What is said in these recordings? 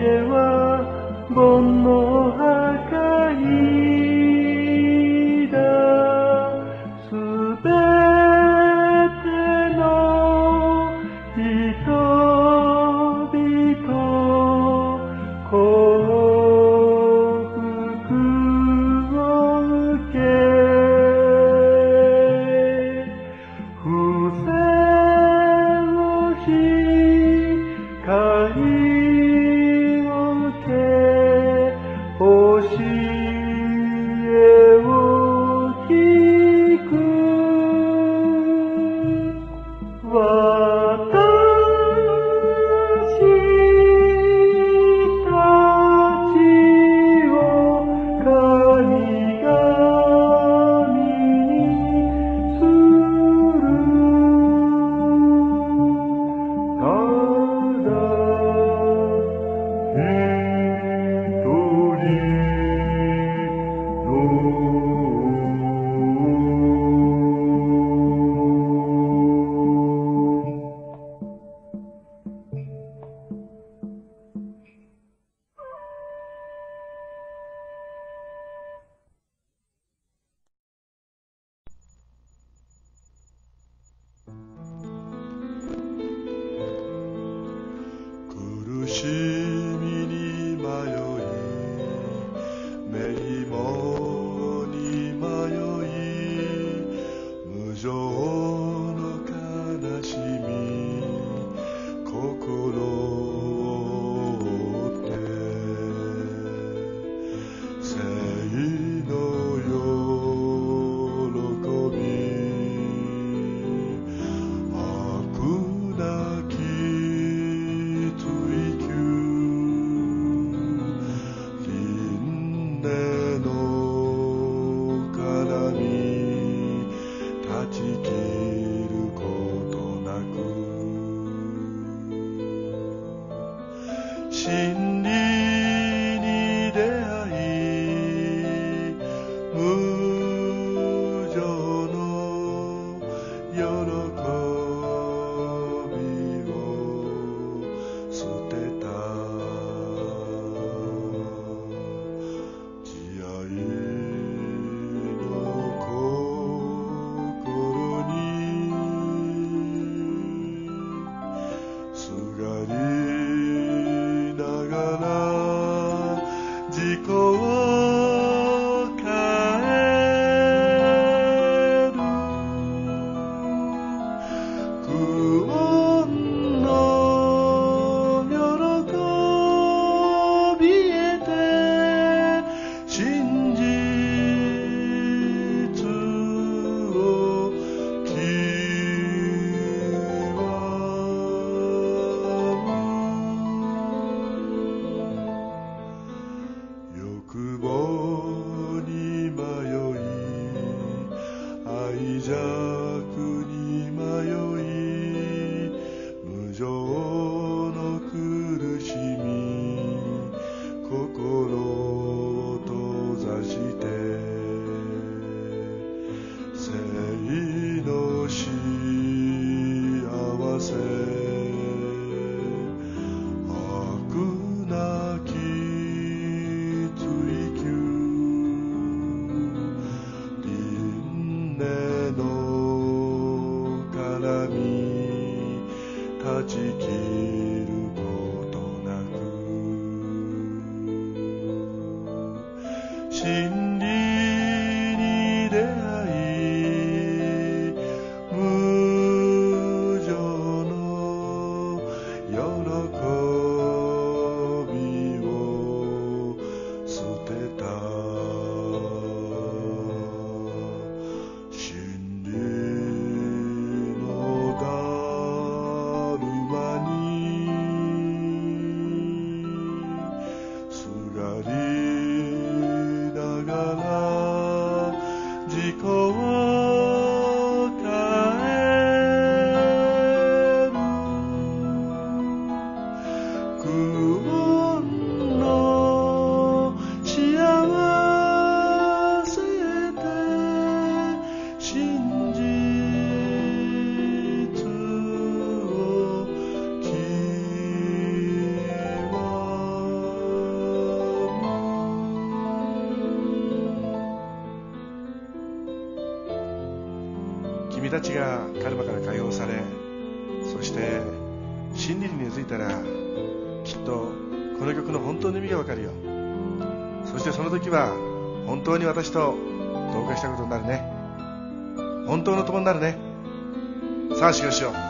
家は煩悩私と同化したことになるね。本当の友になるね。さあ修行しよう。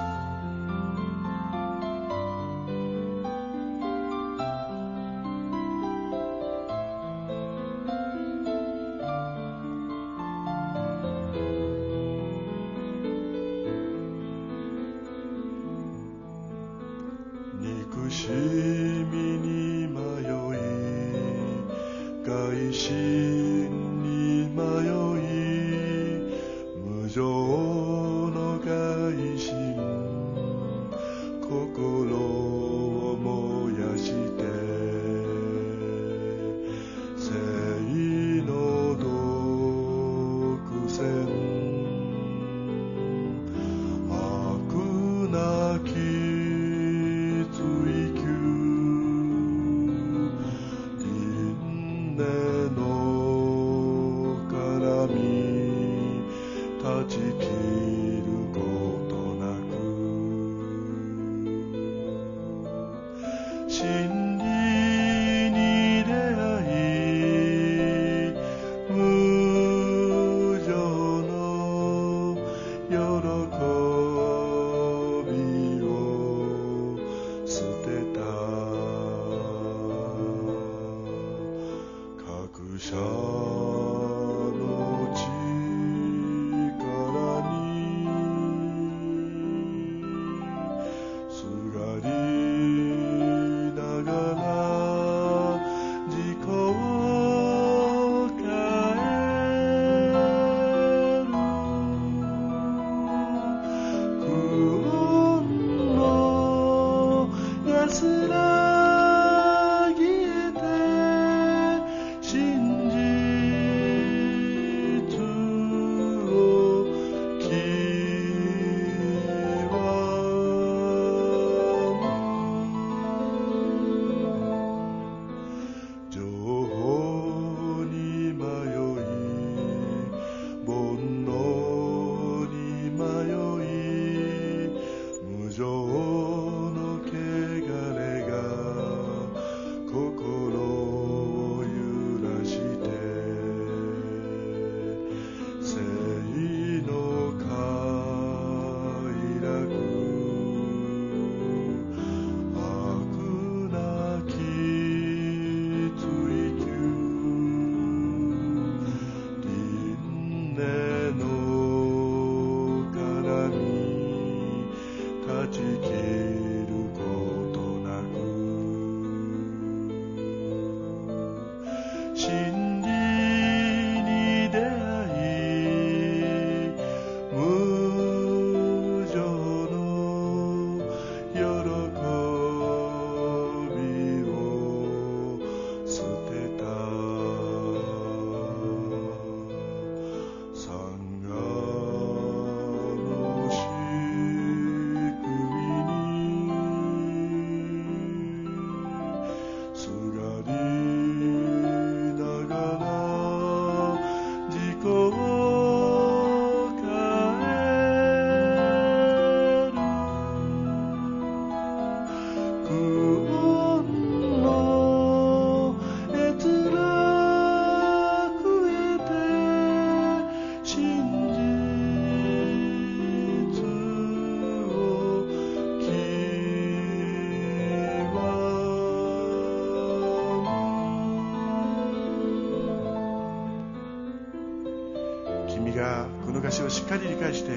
君がこの歌詞をしっかり理解して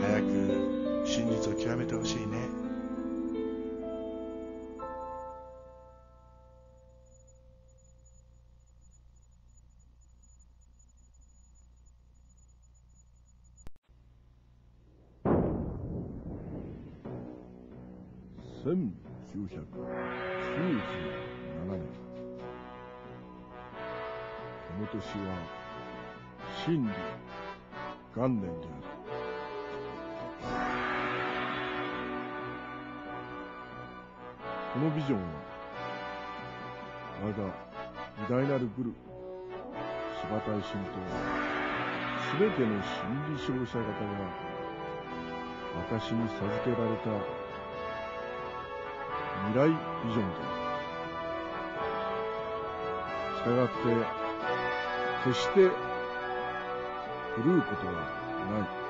早く真実を極めてほしいね。ジョンは、我が偉大なるグル、柴田神と、すべての心理勝者方が、私に授けられた未来ビジョンだあ。したがって、決して、狂うことはない。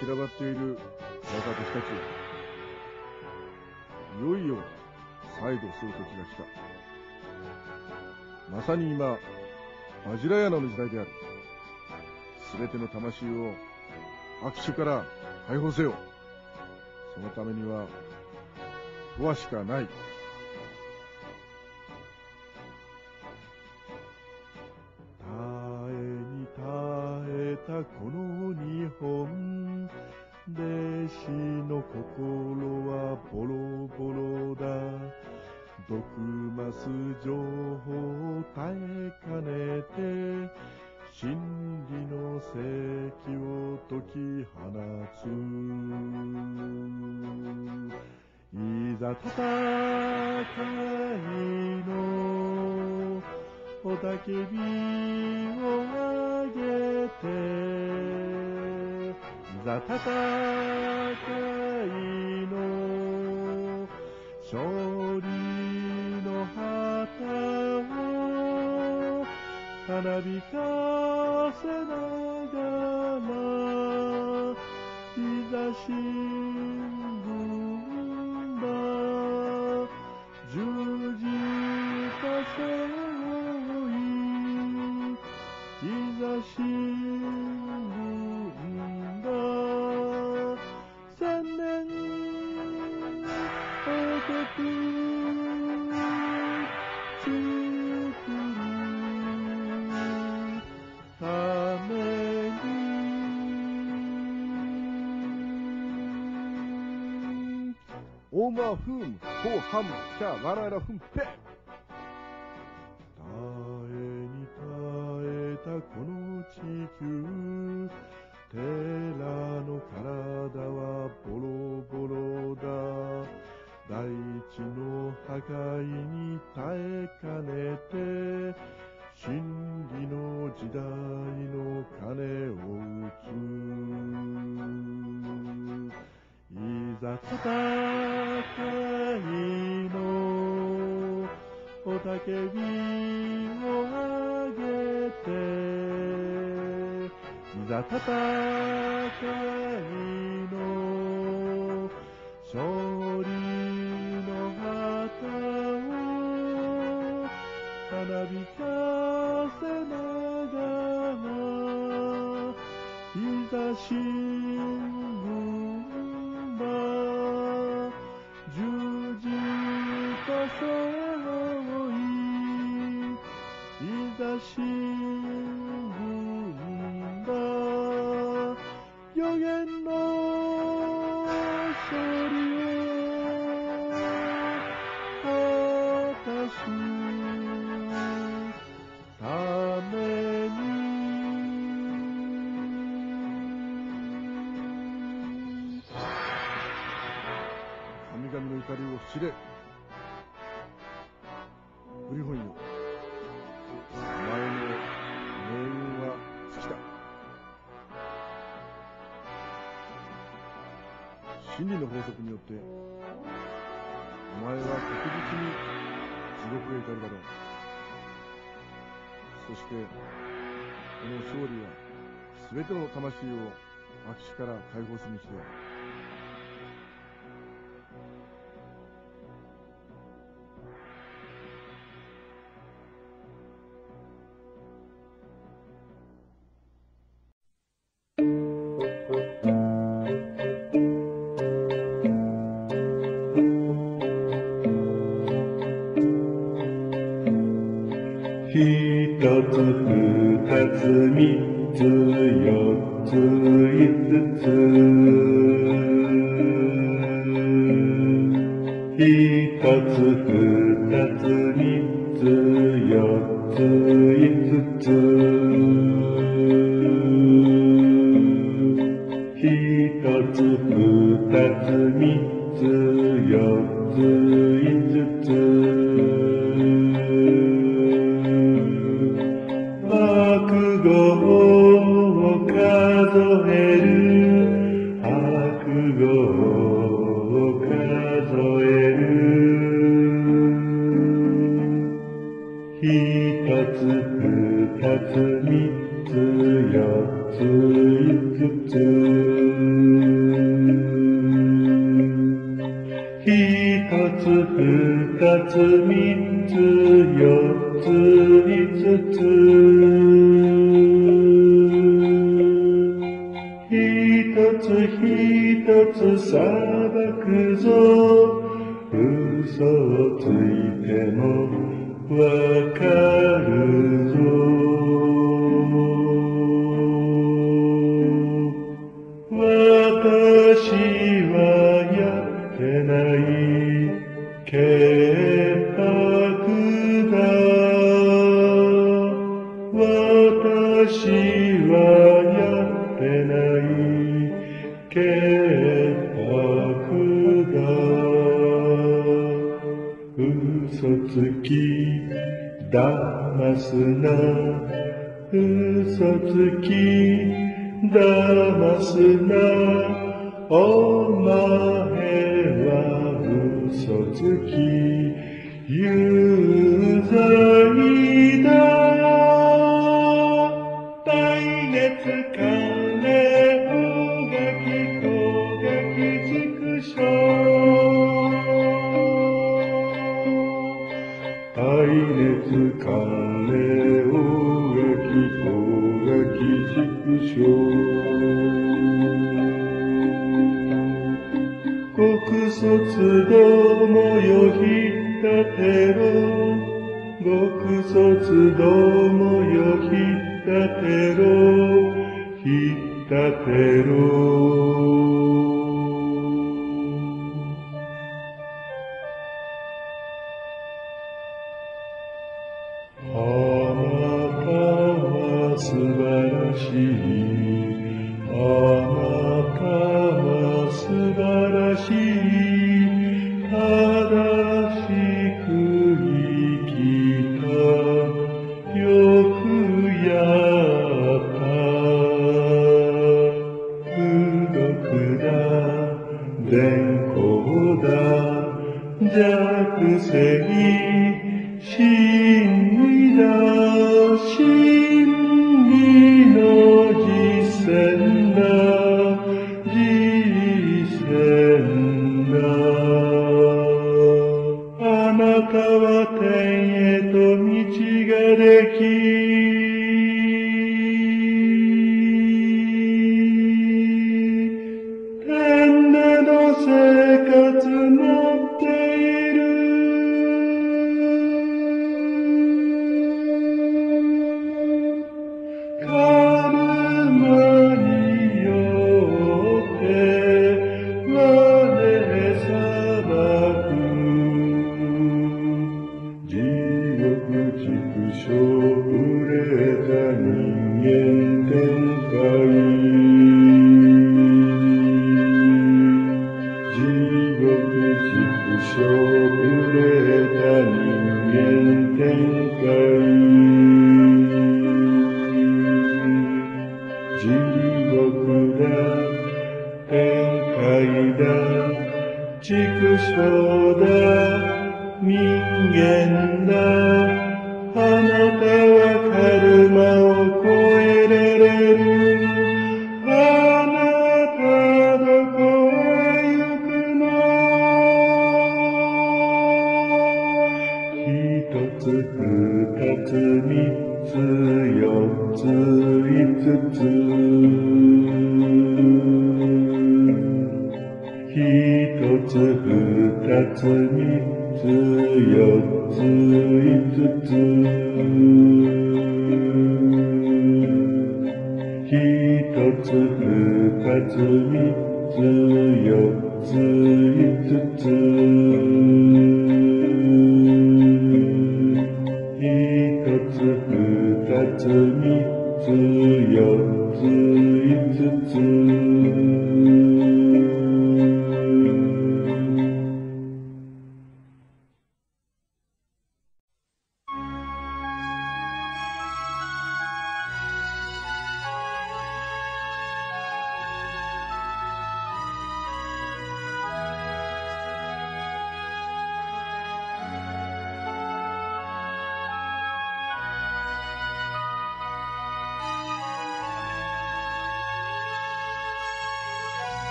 散らばっている若弟子たちいよいよ再度する時が来た。まさに今バジラヤナの時代である。すべての魂を握手から解放せよ。そのためには不和しかない。弟子の心はボロボロだ。毒マス情報を耐えかねて真理の石を解き放つ。いざ戦いの雄たけびをあげて戦いの。勝利の旗をたなびかせながらいざ新聞だ十字架背負いいざ新オーマーフーム、ホーハム、キャワララフンペ耐えに耐えたこの地球寺の体はボロボロだ。大地の破壊に耐えかねて真理の時代の鐘を打つ。いざ戦いの雄たけびをあげていざ戦いの勝利の旗をたなびかせながらいざ新神々の怒りを知れ。理の法則によってお前は確実に地獄へ至るだろう。そしてこの勝利は全ての魂を悪死から解放するにしてつひとつ裁くぞ。嘘をついても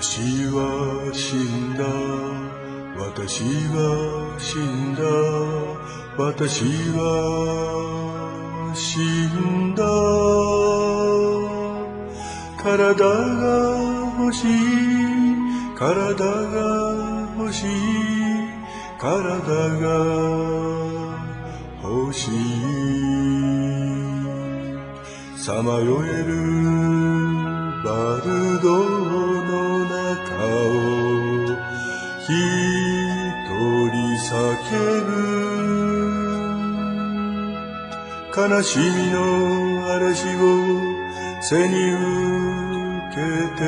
私は死んだ。私は死んだ。私は死んだ。体が欲しい。体が欲しい。体が欲しい。さまよえる。悲しみの嵐を背に受けて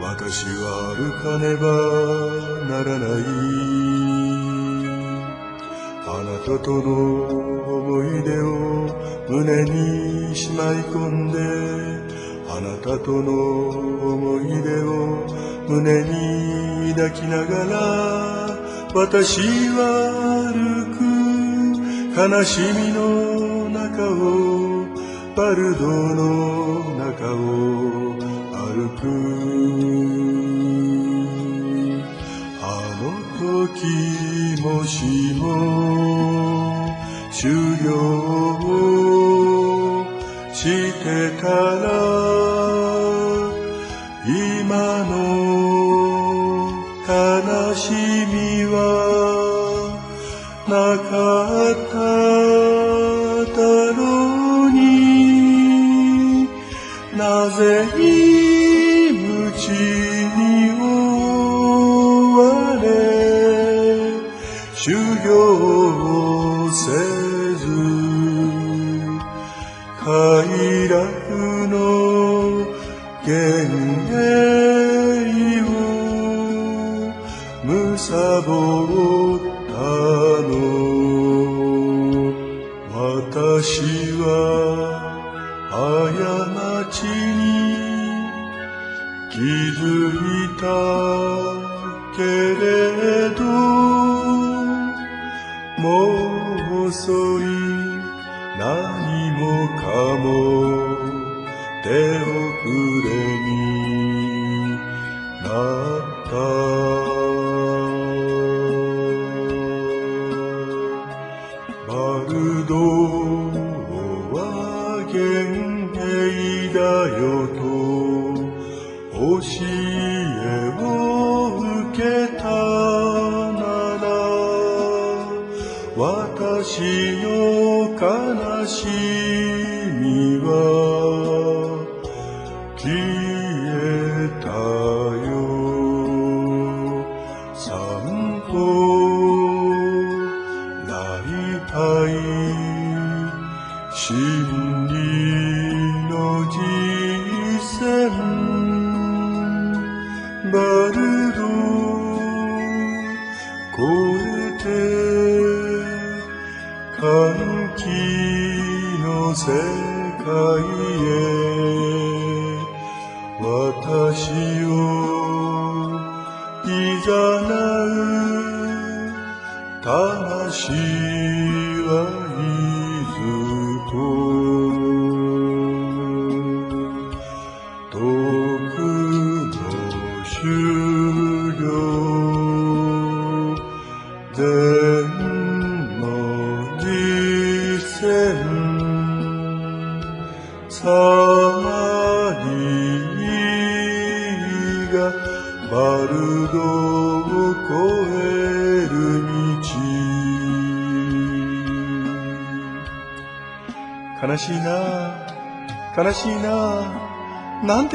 私は歩かねばならない。あなたとの思い出を胸にしまい込んであなたとの思い出を胸に抱きながら私は悲しみの中をバルドの中を歩く。あの時もしも終了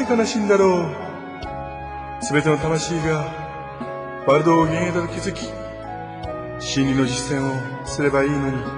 悲しいんだろう。すべての魂が、バルドを幻影だと気づき、真理の実践をすればいいのに。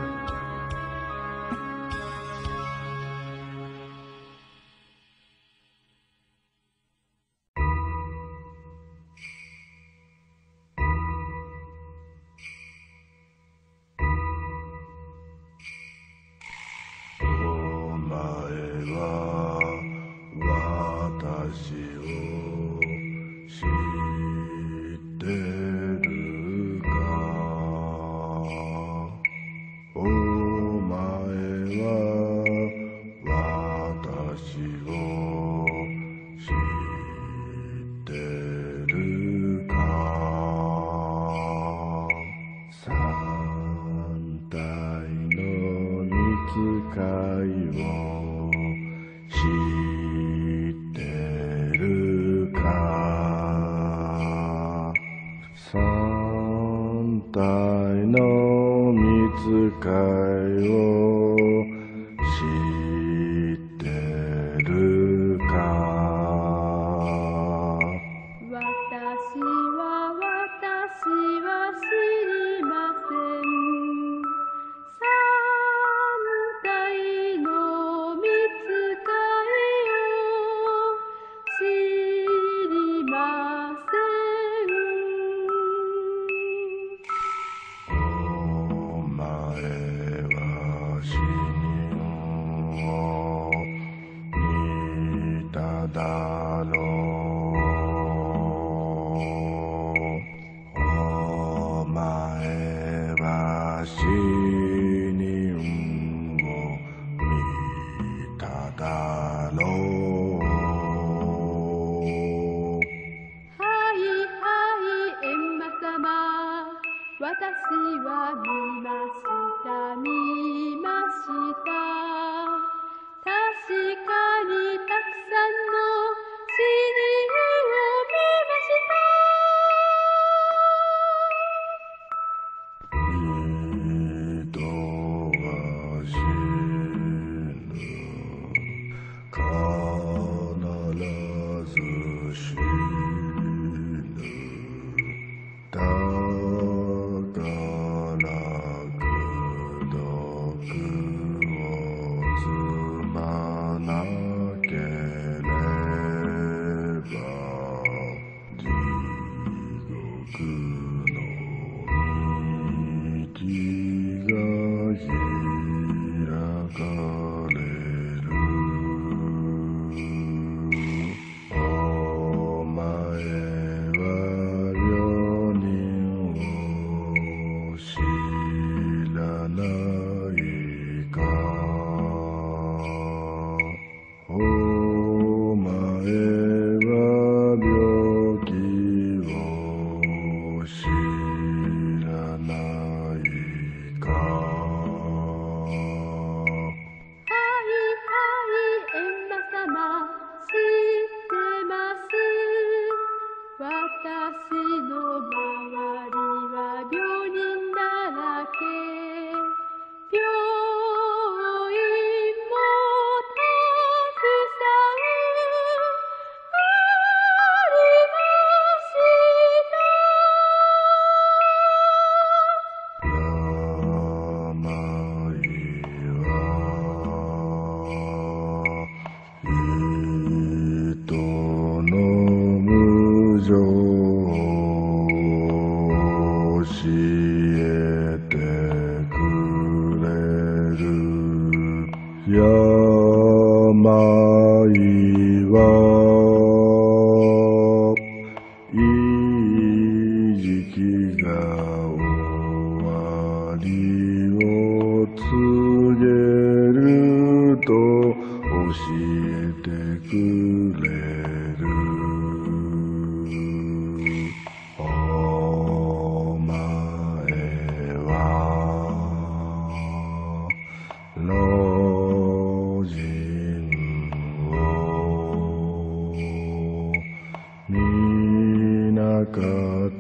God.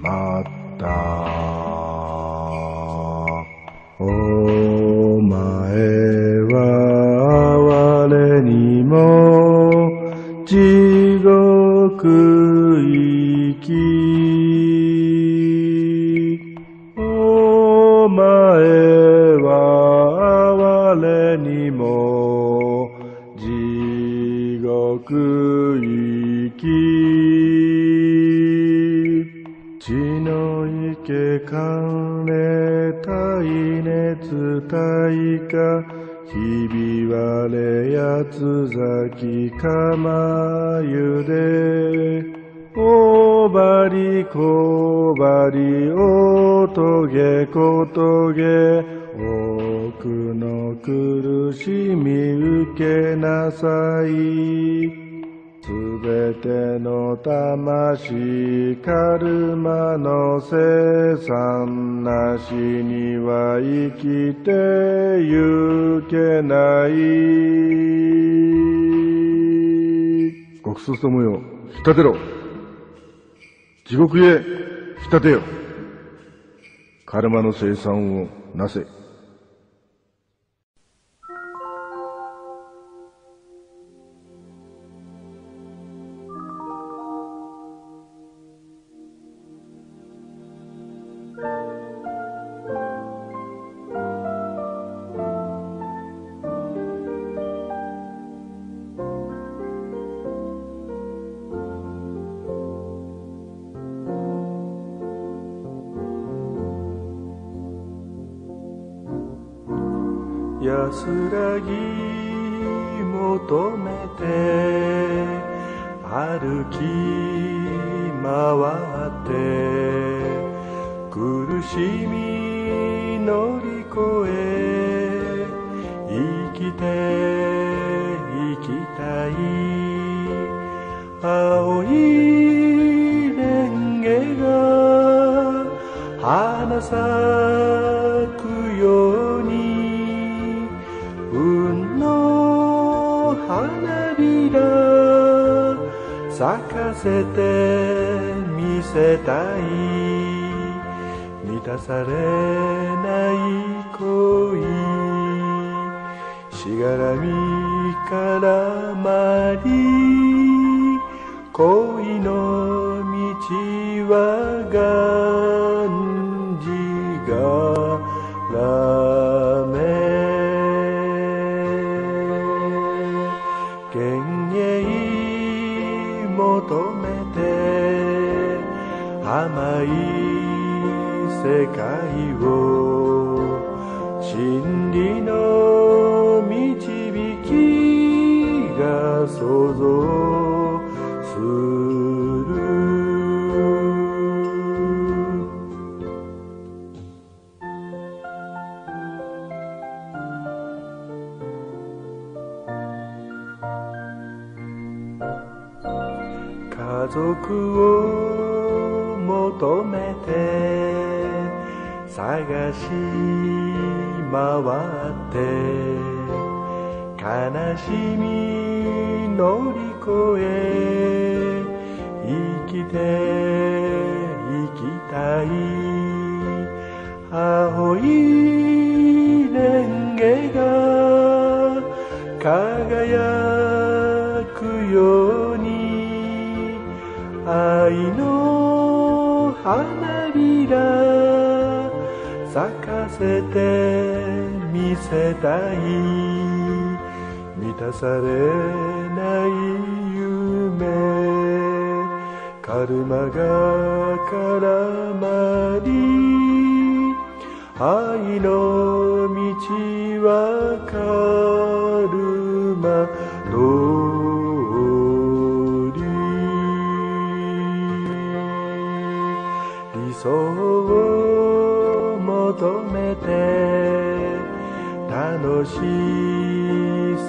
ましカルマの生産なしには生きてゆけない。極粗ともよ。引き立てろ。地獄へ引き立てよ。カルマの生産をなせ。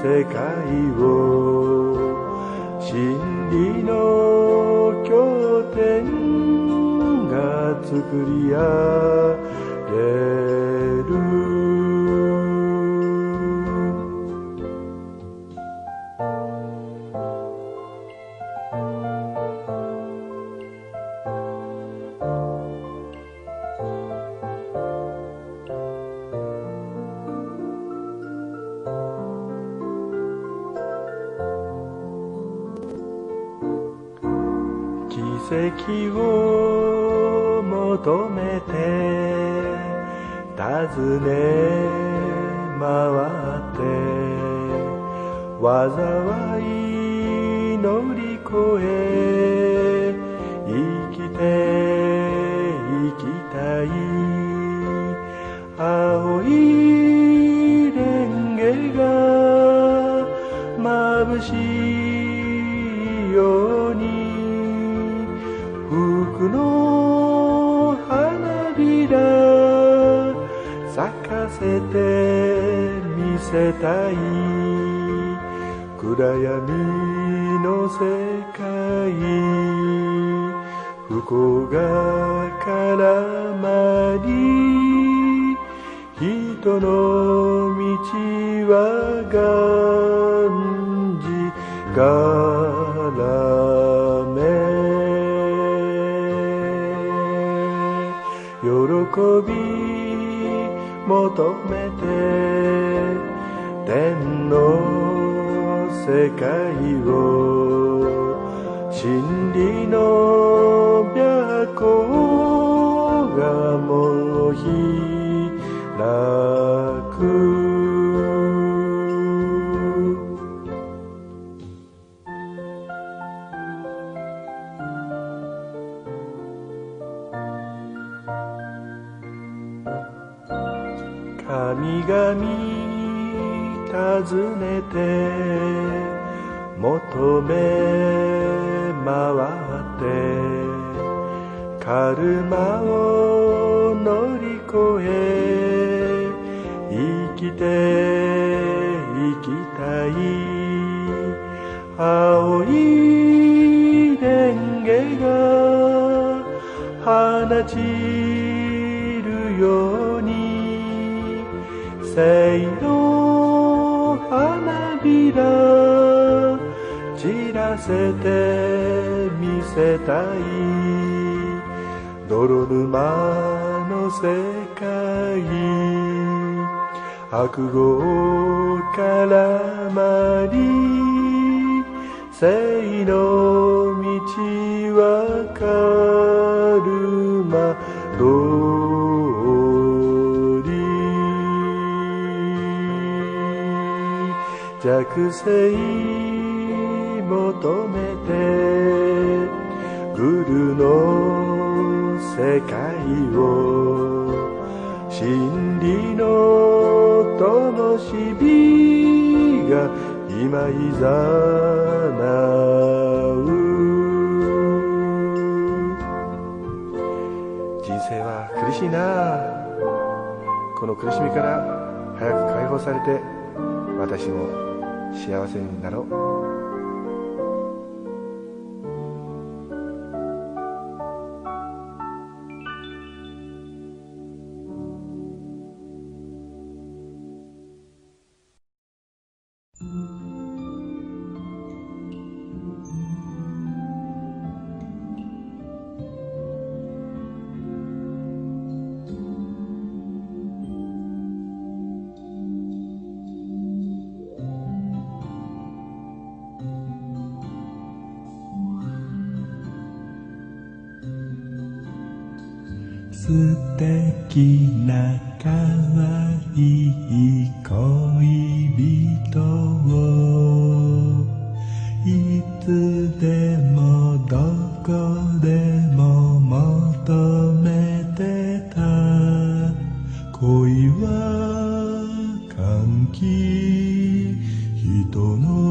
世界を真理の経典が作り上げ尋ね回って災い乗り越えせたい暗闇の世界不幸が絡まり人の道はがんじからめ喜び求 Lord. 恋は歓喜。人の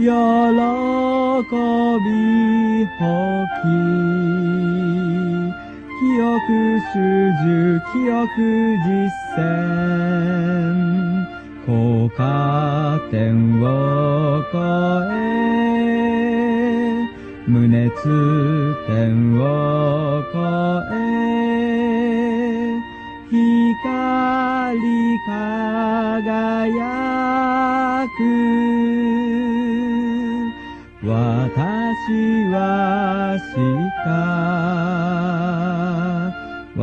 喜びほき記憶主従記憶実践高架点を越え胸通点を越え光輝く。私はした。私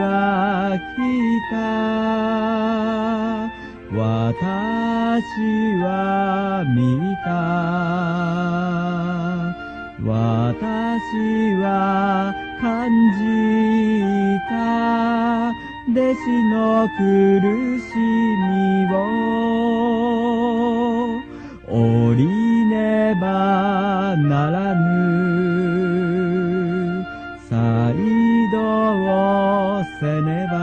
は来た。私は見た。私は感じた。弟子の苦しみを。降りねばならぬ。再度をせねば。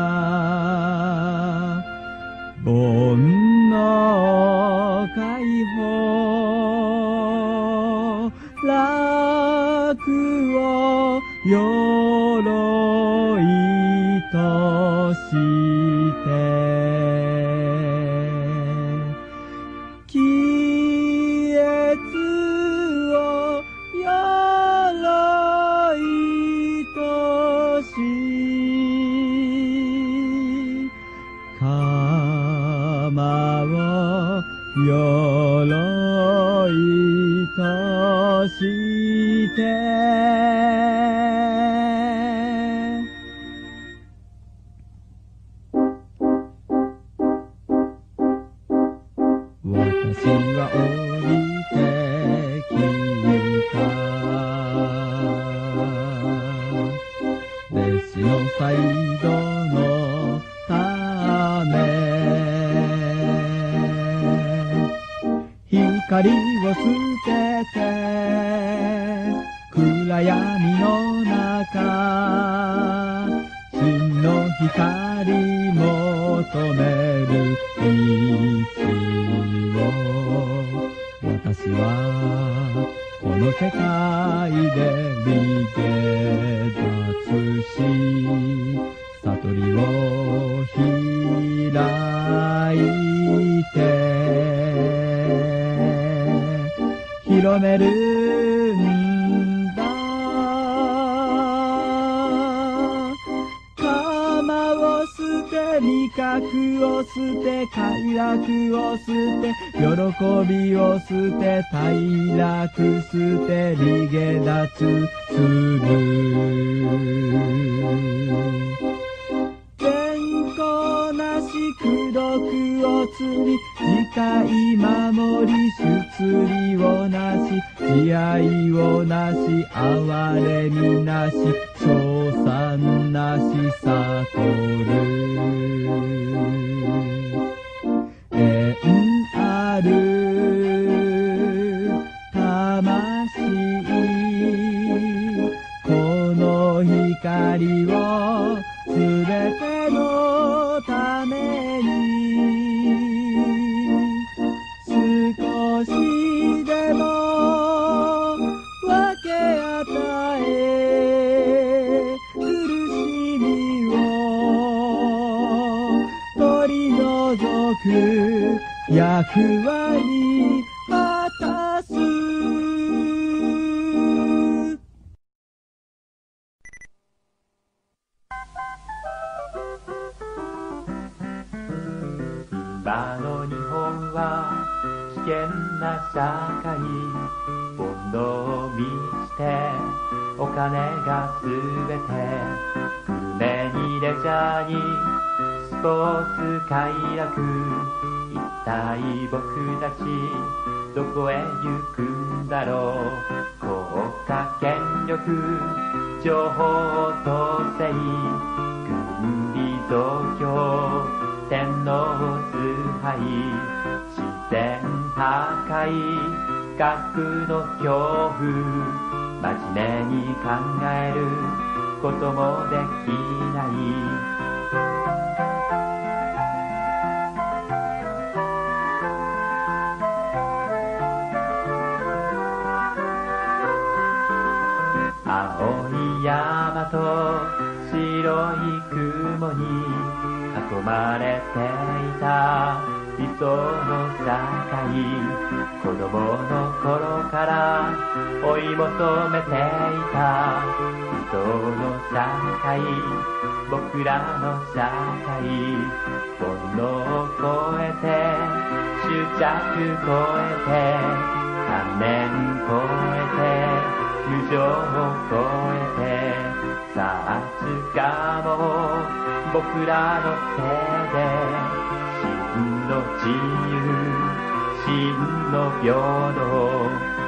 煩悩解放。楽を鎧て。私は降りてきた。弟子のサイドのため。光を捨てて。暗闇の中真の光求める道を私はこの世界で逃げ出すし悟りを開いて広めるを捨て快楽を捨て喜びを捨て快楽捨て逃げ脱する健康なし功徳を積み自戒守り出利をなし慈愛をなし哀れみなし称賛なし悟る。ある。魂。この光をすべて役割果たす。今の日本は危険な社会。煩悩を見してお金がすべてグルメにレジャーにスポーツ快楽一体僕たちどこへ行くんだろう国家権力情報統制軍備増強天皇崇拝自然破壊核の恐怖真面目に考えることもできない。と白い雲に囲まれていた理想の社会子供の頃から追い求めていた理想の社会僕らの社会煩悩を超えて執着超えて観念超えて無情を超えてさあつかも僕らの手で真の自由真の平等。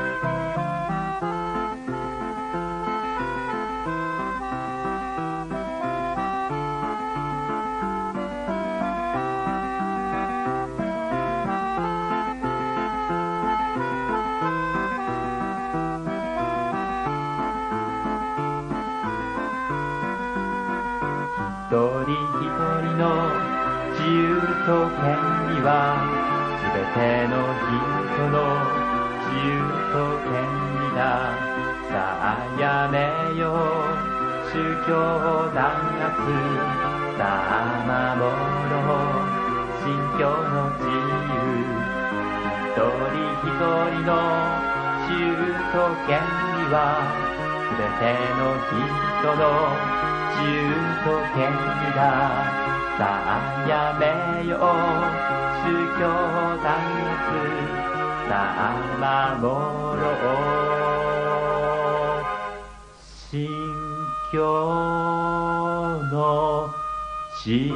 弾圧さあ守ろう信教の自由一人一人の自由と権利は全ての人の自由と権利ださあやめよう宗教弾圧さあ守ろう信教自由。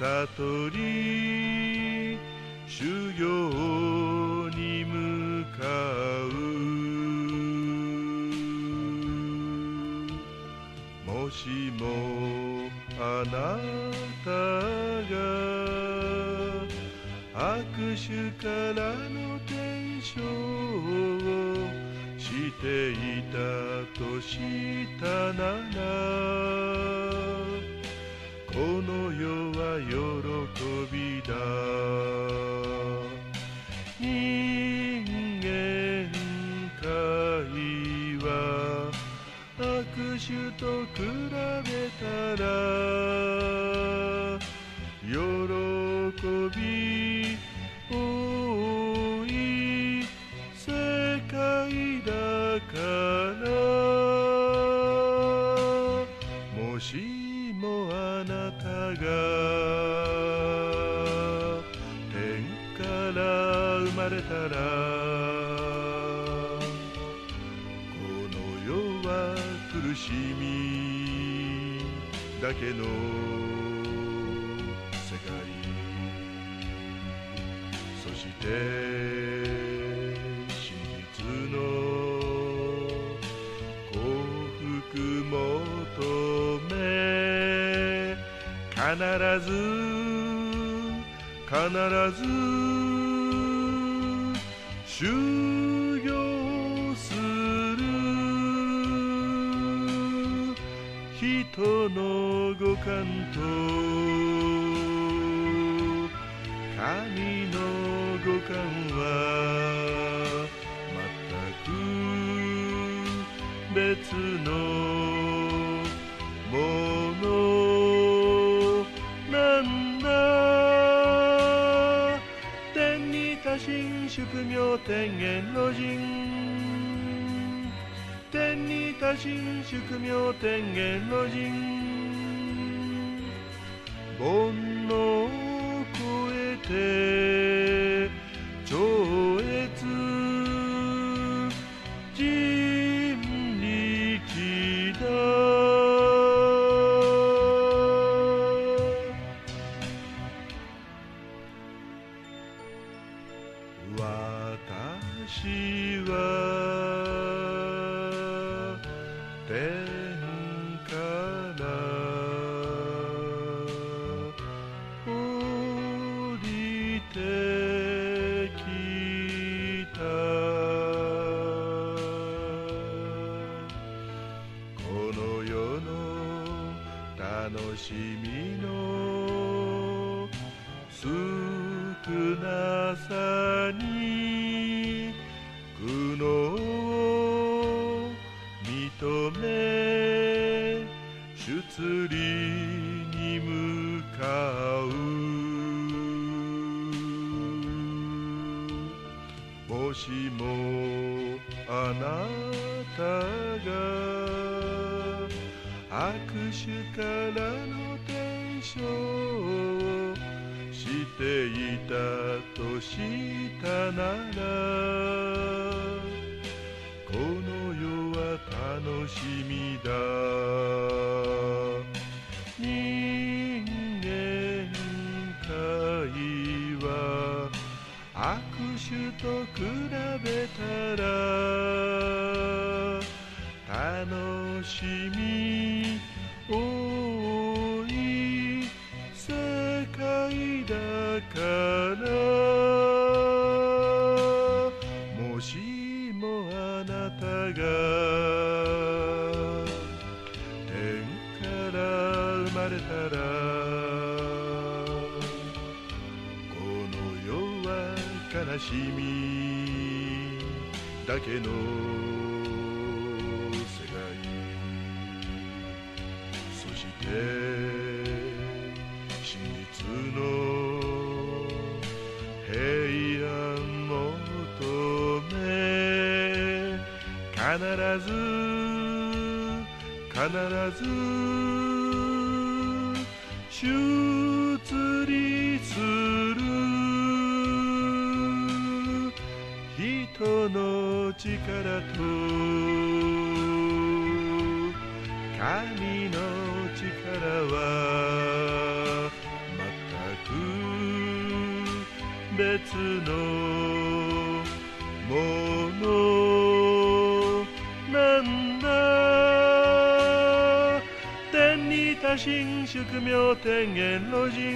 悟り修行に向かう。もしもあなたが握手からの転生をしていたとしたならけの世界。そして真実の幸福求め必ず必ず感と神の五感は全く別のものなんだ。天に多神宿命天元老人天に多神宿命天元老人煩必ず必ず出離する。人の力と神の力は全く別のに多神宿命天元老人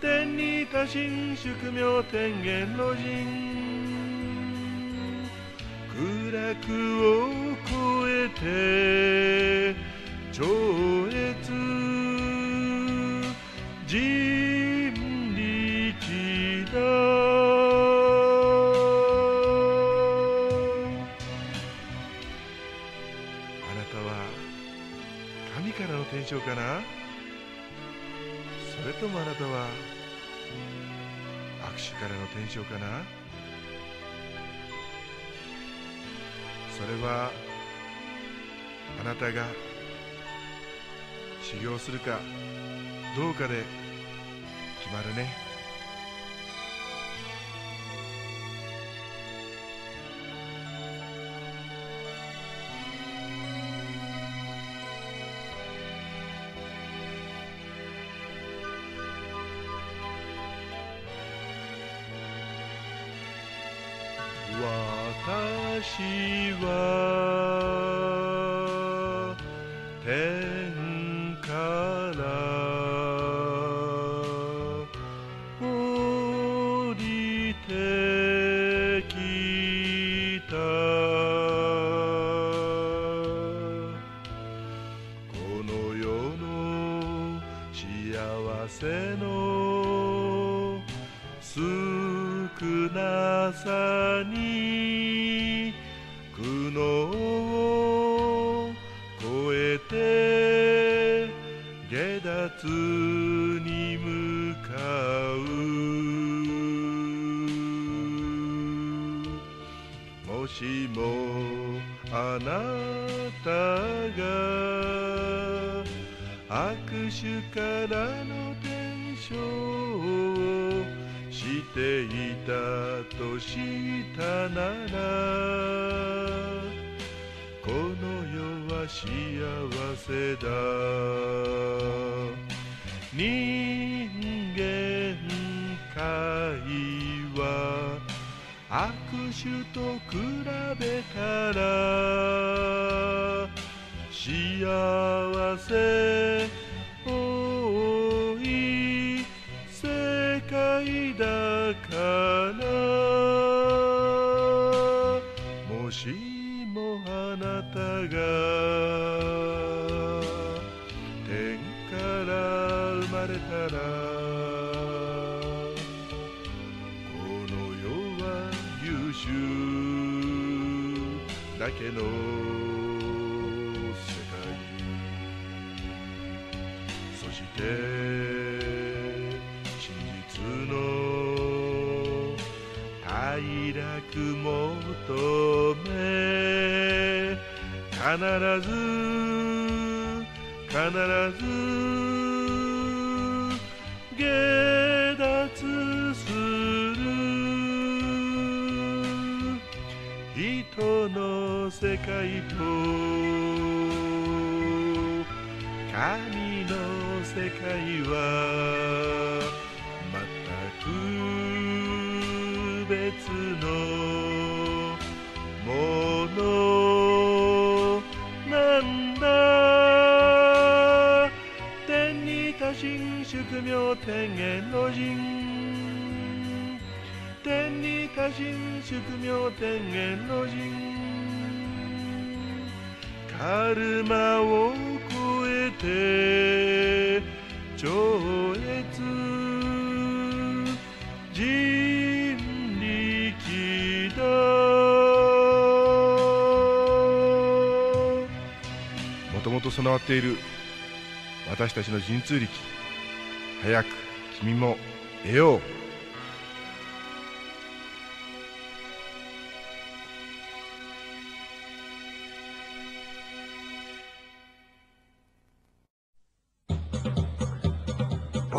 天に多神宿命天元老人苦楽を超えて超越天正かな？それともあなたは握手からの転生かな？それはあなたが修行するかどうかで決まるね。と。神の世界は全く別のものなんだ。天に多神宿命天元の人天に多神宿命天元の人カルマを超えて超越人力だ。もともと備わっている私たちの神通力早く君も得よう。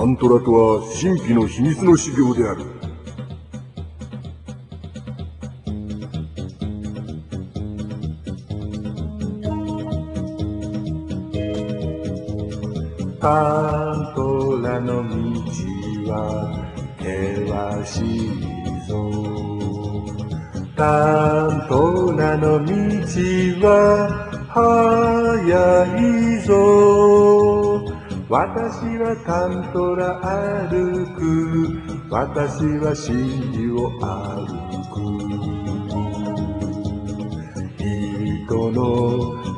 タントラとは神秘の秘密の修行である。タントラの道は険しいぞ。タントラの道は速いぞ。私はタントラ歩く。私は真理を歩く。人の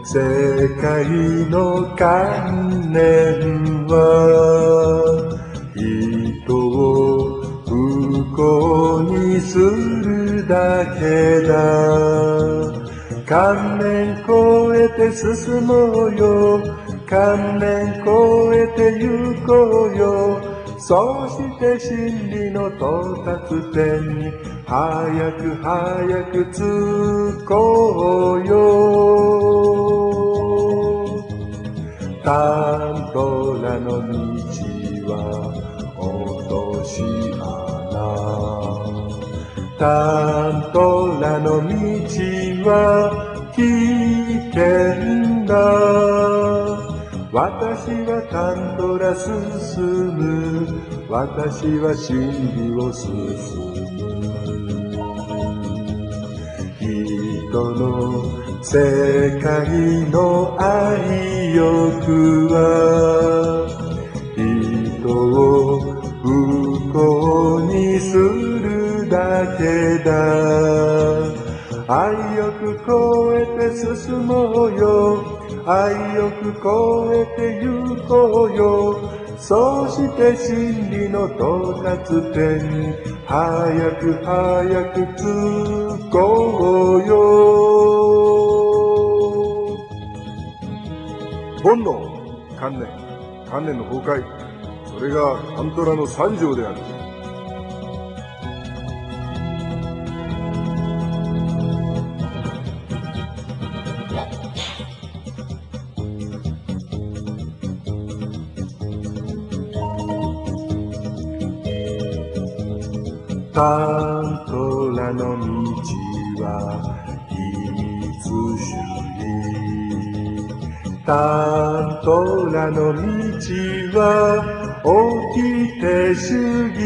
世界の観念は人を不幸にするだけだ観念超えて進もうよ観念超えてゆこうよ。そして真理の到達点に早く早く着こうよ。タントラの道は落とし穴。タントラの道は危険だ。私はタントラ進む私は真理を進む人の世界の愛欲は人を不幸にするだけだ。愛欲超えて進もうよ。愛欲超えて行こうよ。そして真理の到達点早く早く着こうよ。煩悩観念観念の崩壊。それがアントラの三条である。タントラの道は秘密主義タントラの道は掟主義。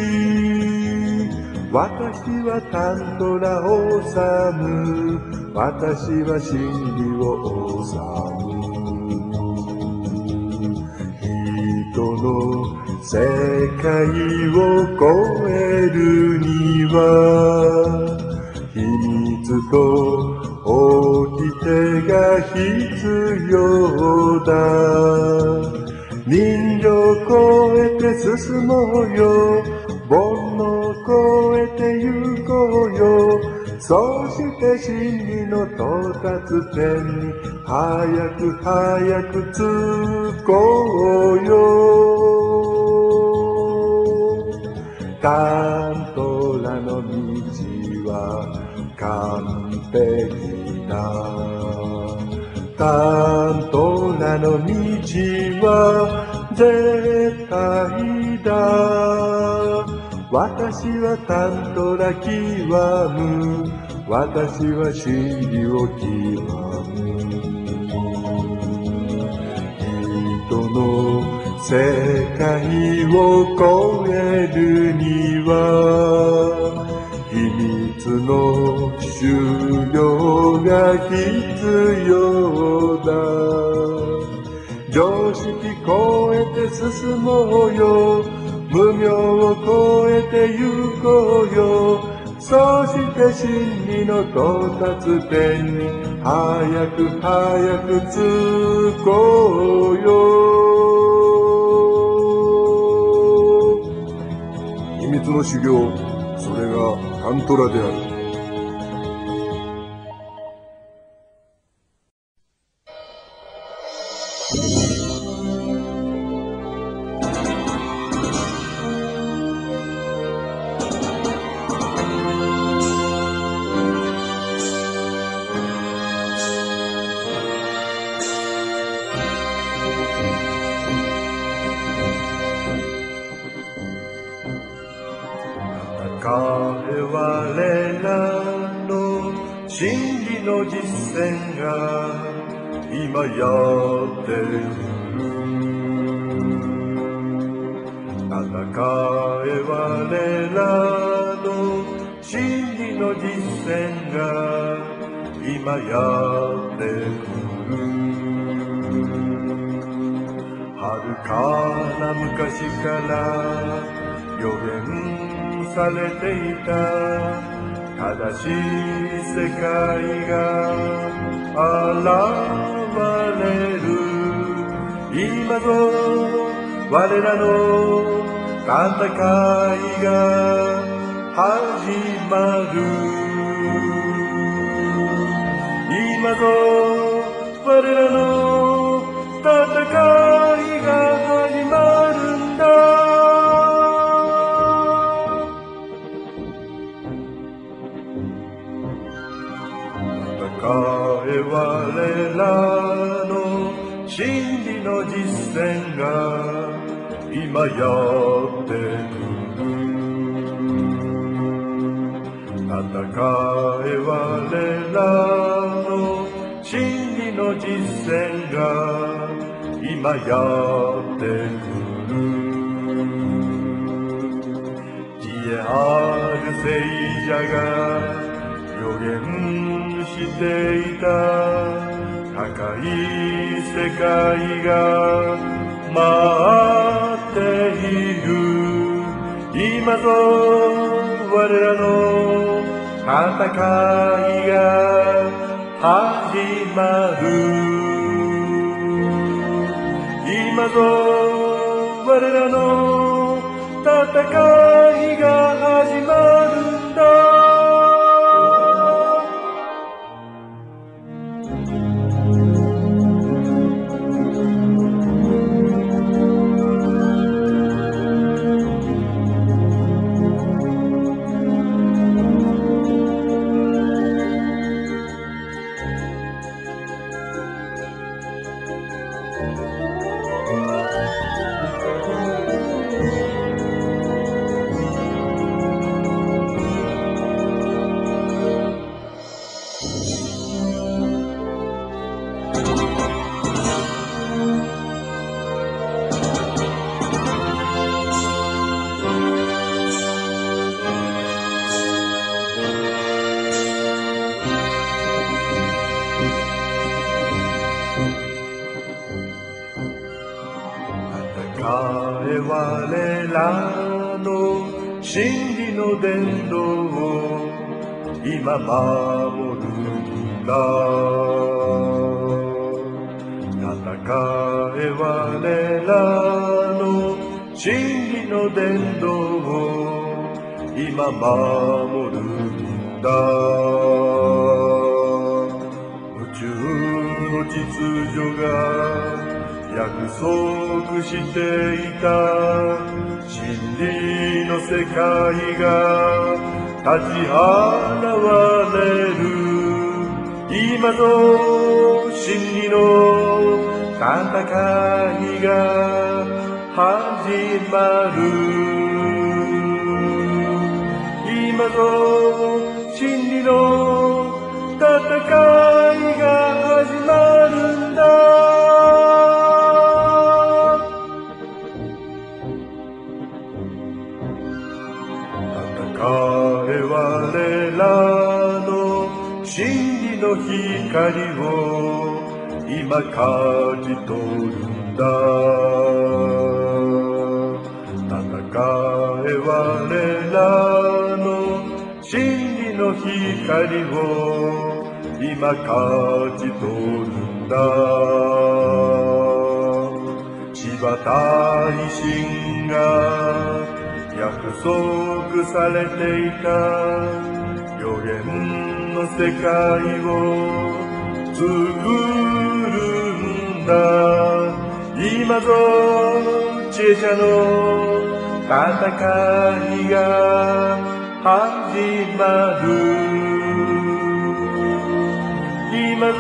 私はタントラを治む私は真理を治む人の世界を超えるは秘密と掟が必要だ。人情超えて進もうよ。煩悩超えて行こうよ。そして真理の到達点に早く早く着こうよ。タントラの道は完璧だタントラの道は絶対だ。私はタントラ極む。私は真理を極む。人の世界を超えるには秘密の修行が必要だ。常識超えて進もうよ。無明を超えて行こうよ。そして真理の到達点に早く早く着こうよ。の修行それがタントラである。光を今感じ取るんだ。戦え我らの真理の光を今感じ取るんだ柴田維新が約束されていた予言の世界を作るんだ。今ぞ知恵者の戦いが始まる。今ぞ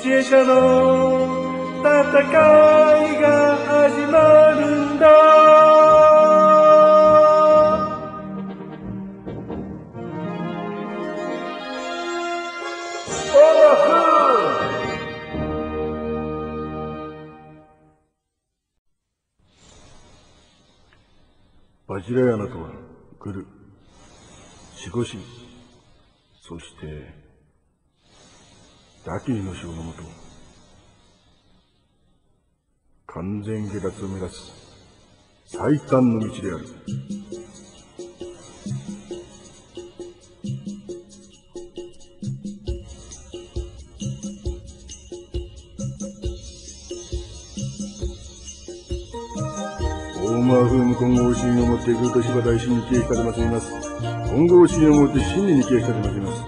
知恵者の戦いが始まるんだ。バジラヤナとは来る。守護神そしてダキリの城のもと完全下脱を目指す最短の道である。大魔風無混合心をもってグーと芝大神に消え光りまつります。混合心をもって真理に消え光りまつります。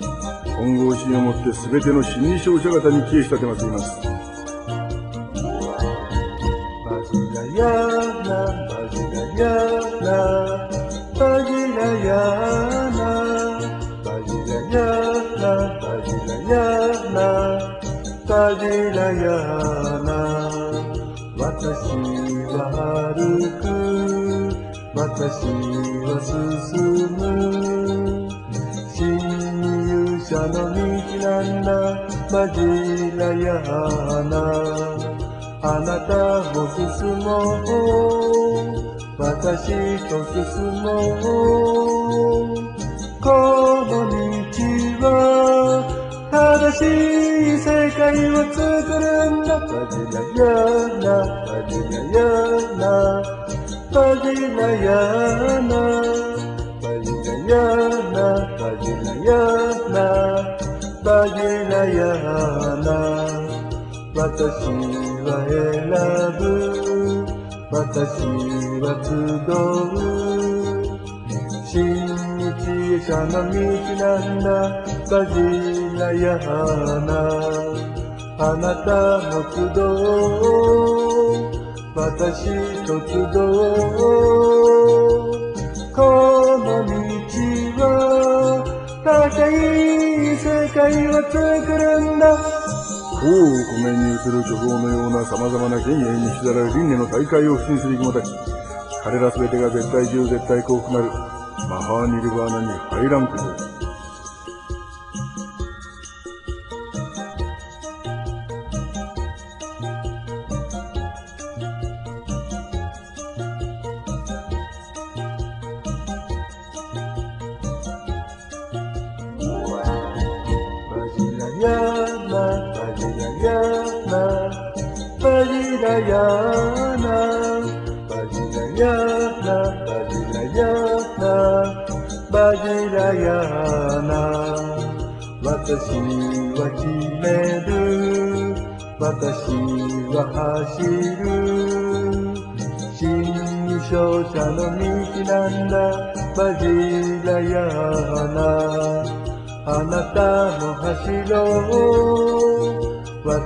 混合心をもって全ての真理勝者方に消え光りまつります。バジラヤーナ、バジラヤーナ、バジラヤーナ、バジラヤーナ、バジラヤバジラヤナ私は歩く私は進む。新勇者の道なんだ。バジラヤナあなたも進もう。私と進もう。この道は正しい世界を作るんだ。バジラヤナバジラヤナバジラヤナバジラヤナバジラヤナバジラヤナ私は選ぶ私は集う新日者の道なんだバジラヤナあなたも集う私と集うこの道は高い世界を作るんだ王を湖面に映る巨像のような様々な権威にしざられ輪廻の大海を不信する生き物たち。彼らすべてが絶対中絶対幸福なる、マハーニルバーナに入らんこと。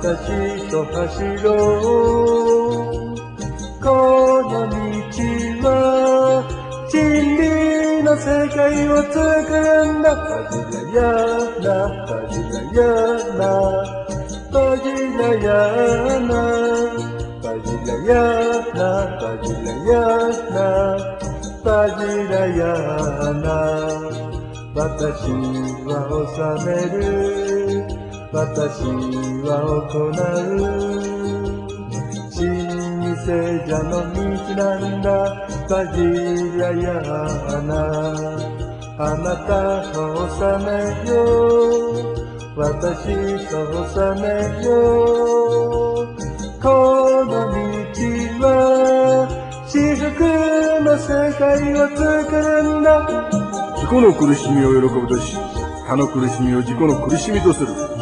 私と走ろう。この道は真理の世界を作るんだ。バジラヤーナバジラヤーナバジラヤーナバジラヤーナバジラヤーナバジラヤーナ。私は治める。私は行う。新聖者の道なんだ。バジラヤナあなたと治めよう。私と治めよう。この道は至福の世界を作るんだ。自己の苦しみを喜ぶとし、他の苦しみを自己の苦しみとする。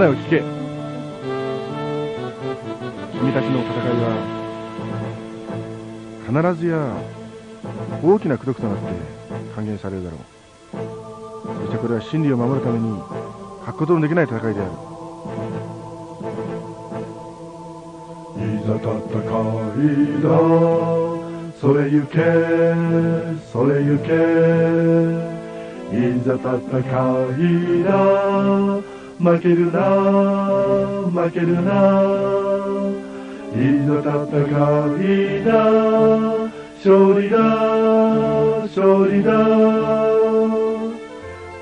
サマナよ聞け。君たちの戦いは必ずや大きな功徳となって還元されるだろう。そしてこれは真理を守るために欠くことのできない戦いである。いざ戦いだ。それ行けそれ行け。いざ戦いだ。負けるな負けるな。いざ戦いだ勝利だ勝利だ。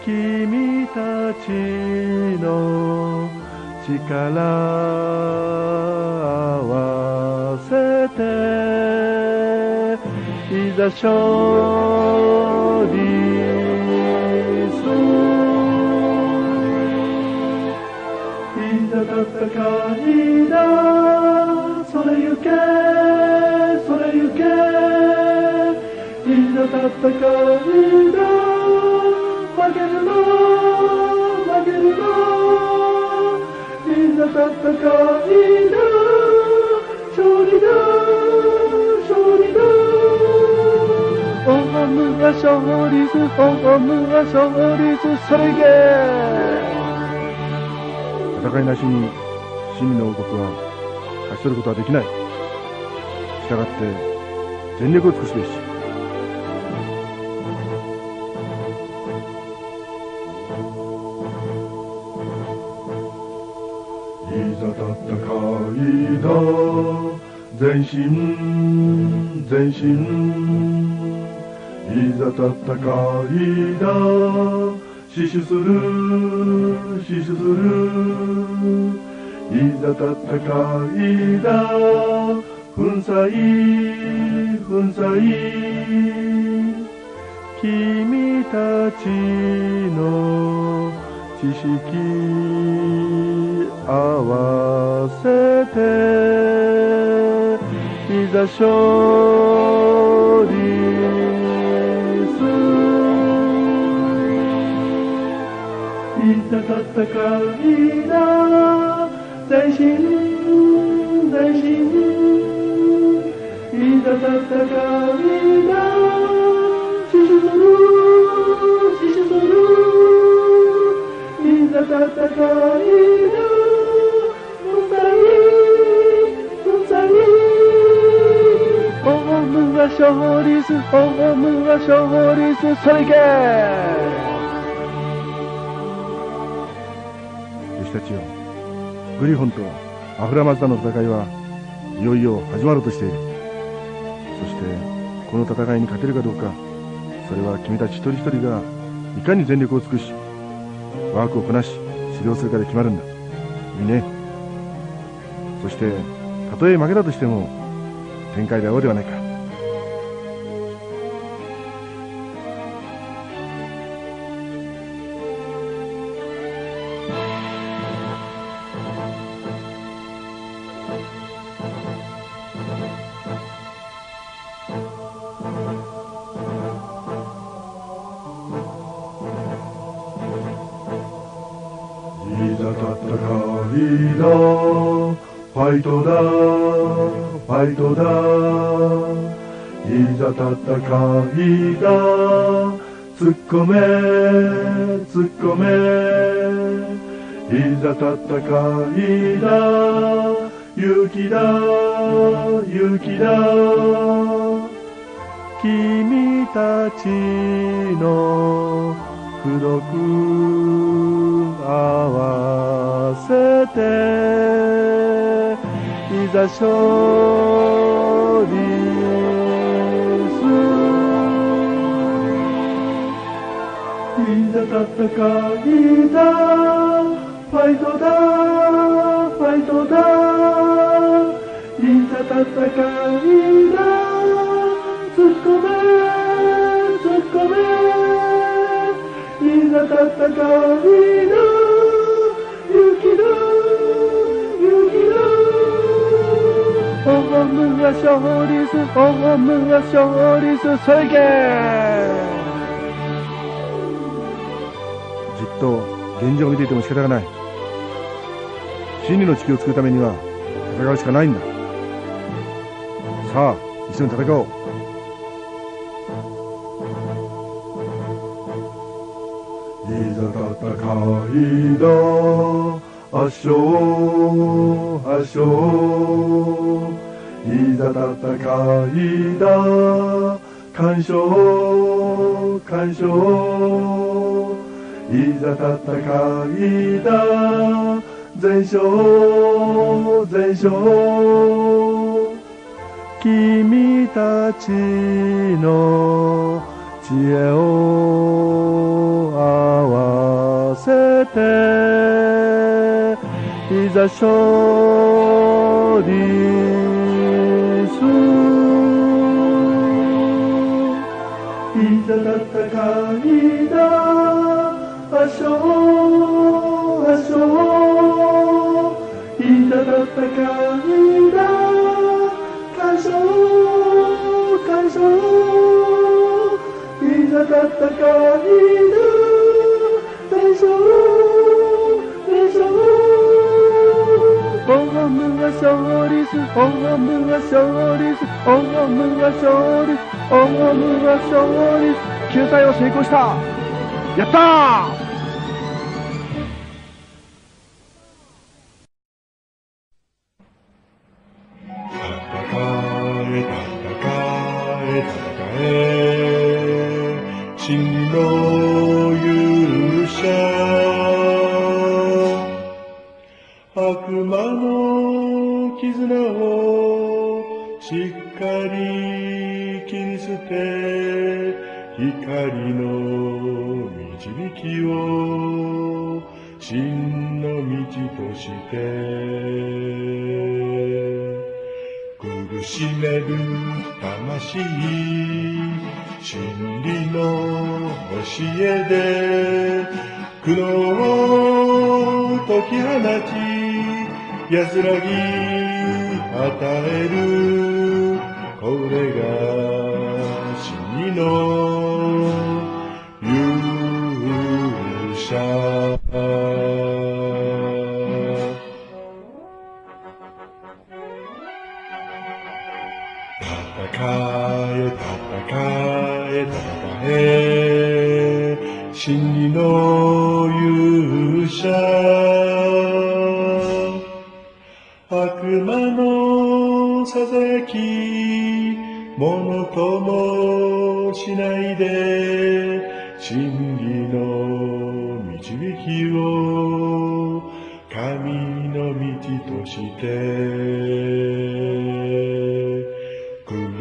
君たちの力合わせていざ勝利いざ戦いだ負けるな負けるないざ戦いだ。勝利だ。勝利だ。オウムは勝利すオウムは勝利すそれいけ。戦いなしに真理の王国は勝ち取ることはできない。従って全力を尽くすべし。前進前進いざ戦いだ。死守する。死守する。いざ戦いだ。粉砕粉砕。君たちの知識合わせて。いざ勝利すいざ戦いだ前進前進いざ戦いだ死守する死守するいざ戦いだは勝利すホームは勝利すそれいけ!弟子たちよグリフォンとアフラマズダの戦いはいよいよ始まろうとしている。そしてこの戦いに勝てるかどうかそれは君たち一人一人がいかに全力を尽くしワークをこなし指導するかで決まるんだ。いいね。そしてたとえ負けたとしても展開で会おうではないか。ファイトだ。いざ戦いだ突っ込め突っ込め。いざ戦いだ勇気だ勇気だ。君たちの功徳合わせて。いざ勝利すいざ戦いだファイトだファイトだいざ戦いだ突っ込め突っ込めいざ戦いだ。ホームは勝利すホームは勝利すそれいけじっと現状を見ていても仕方がない。真理の地球を作るためには戦うしかないんだ。さあ一緒に戦おう。いざ戦いだ。圧勝圧勝いざ戦いだ。干渉干渉いざ戦いだ。全勝全勝。君たちの知恵を合わせていざ勝利救済を成功した。やった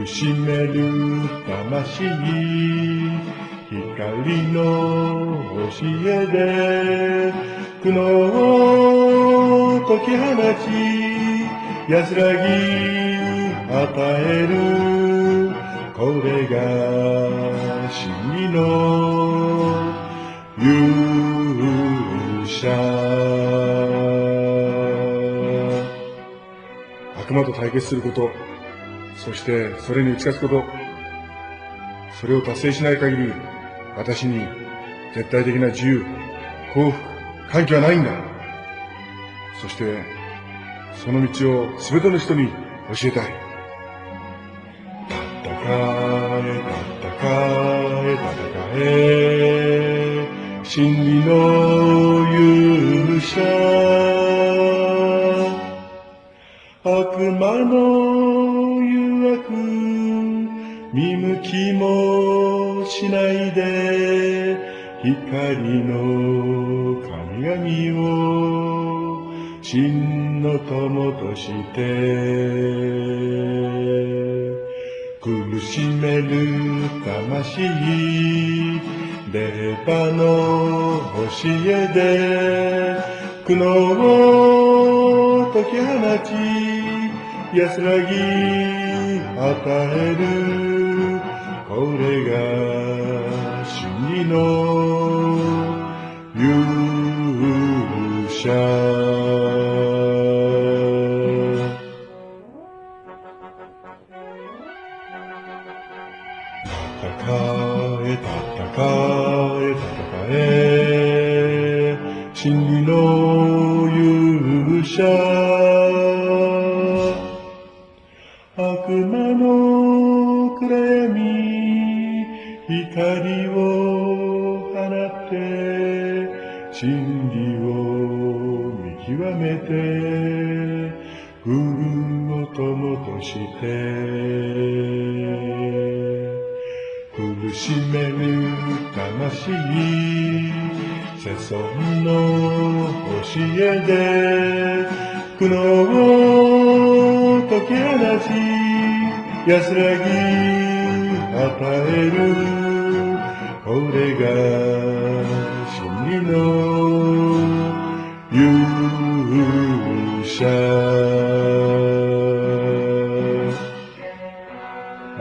しめる魂光の教えで苦悩を解き放ち安らぎ与えるこれが真理の勇者悪魔と対決すること、そしてそれに打ち勝つこと、それを達成しない限り、私に絶対的な自由、幸福、歓喜はないんだ。そして、その道を全ての人に教えたい。戦え戦え戦え真理の勇者悪魔の誘惑見向きもしないで光の神々を真の友として苦しめる魂霊馬の教えで苦悩を解き放ち安らぎ与える。これが真理の勇者。友として苦しめる魂世尊の教えで苦悩を解き放ち安らぎ与えるこれが真理の勇者。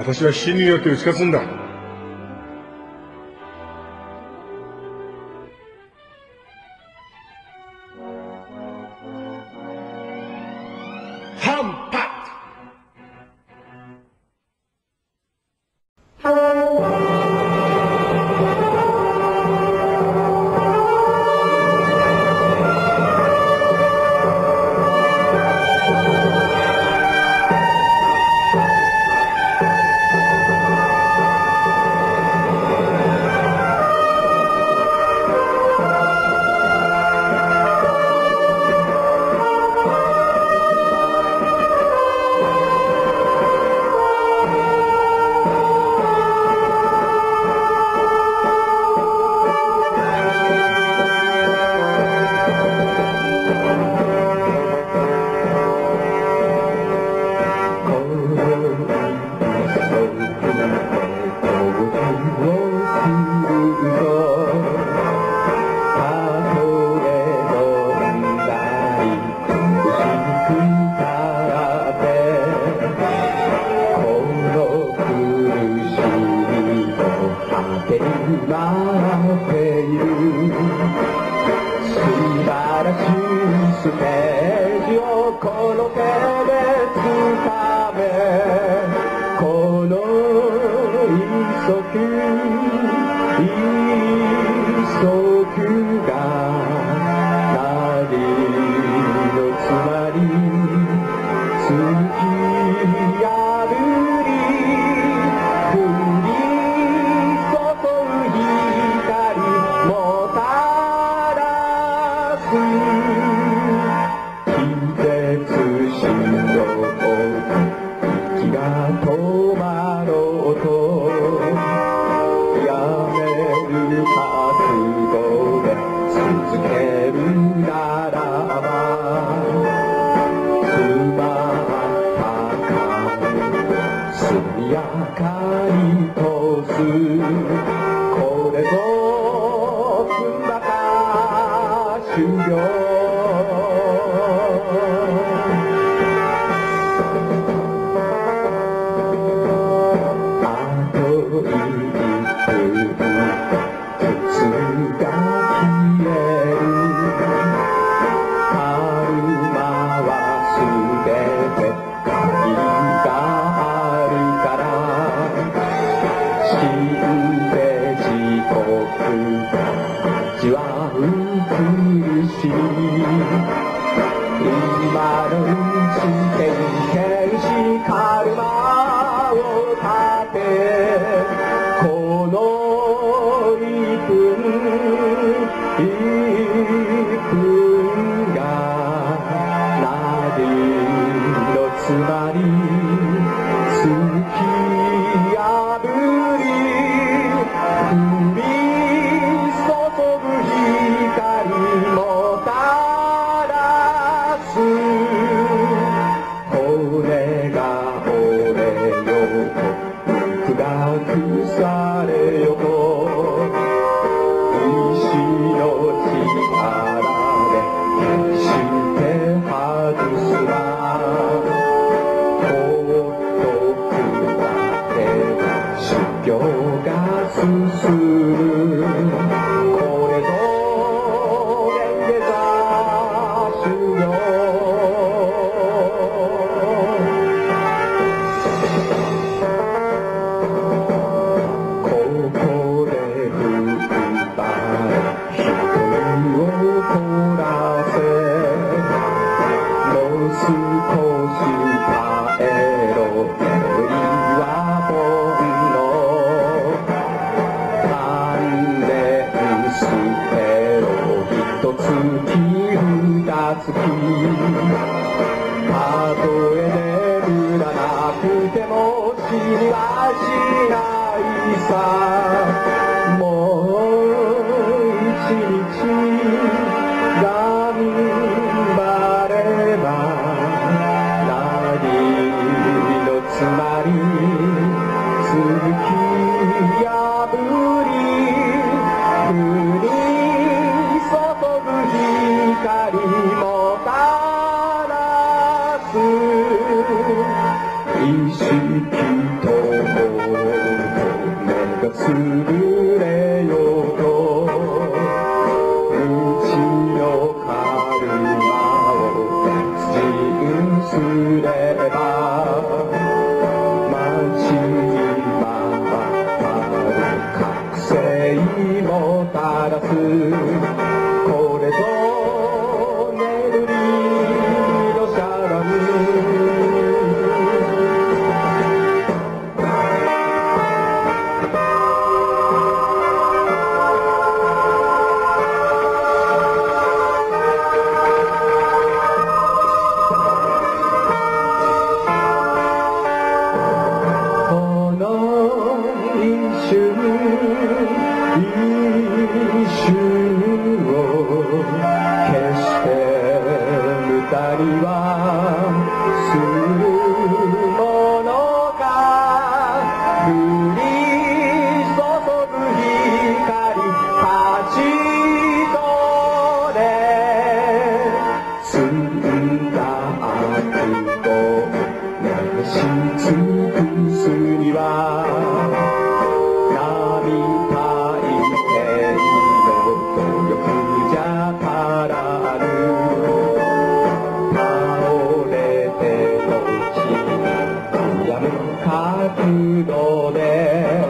私は死によって打ち勝つんだ。度で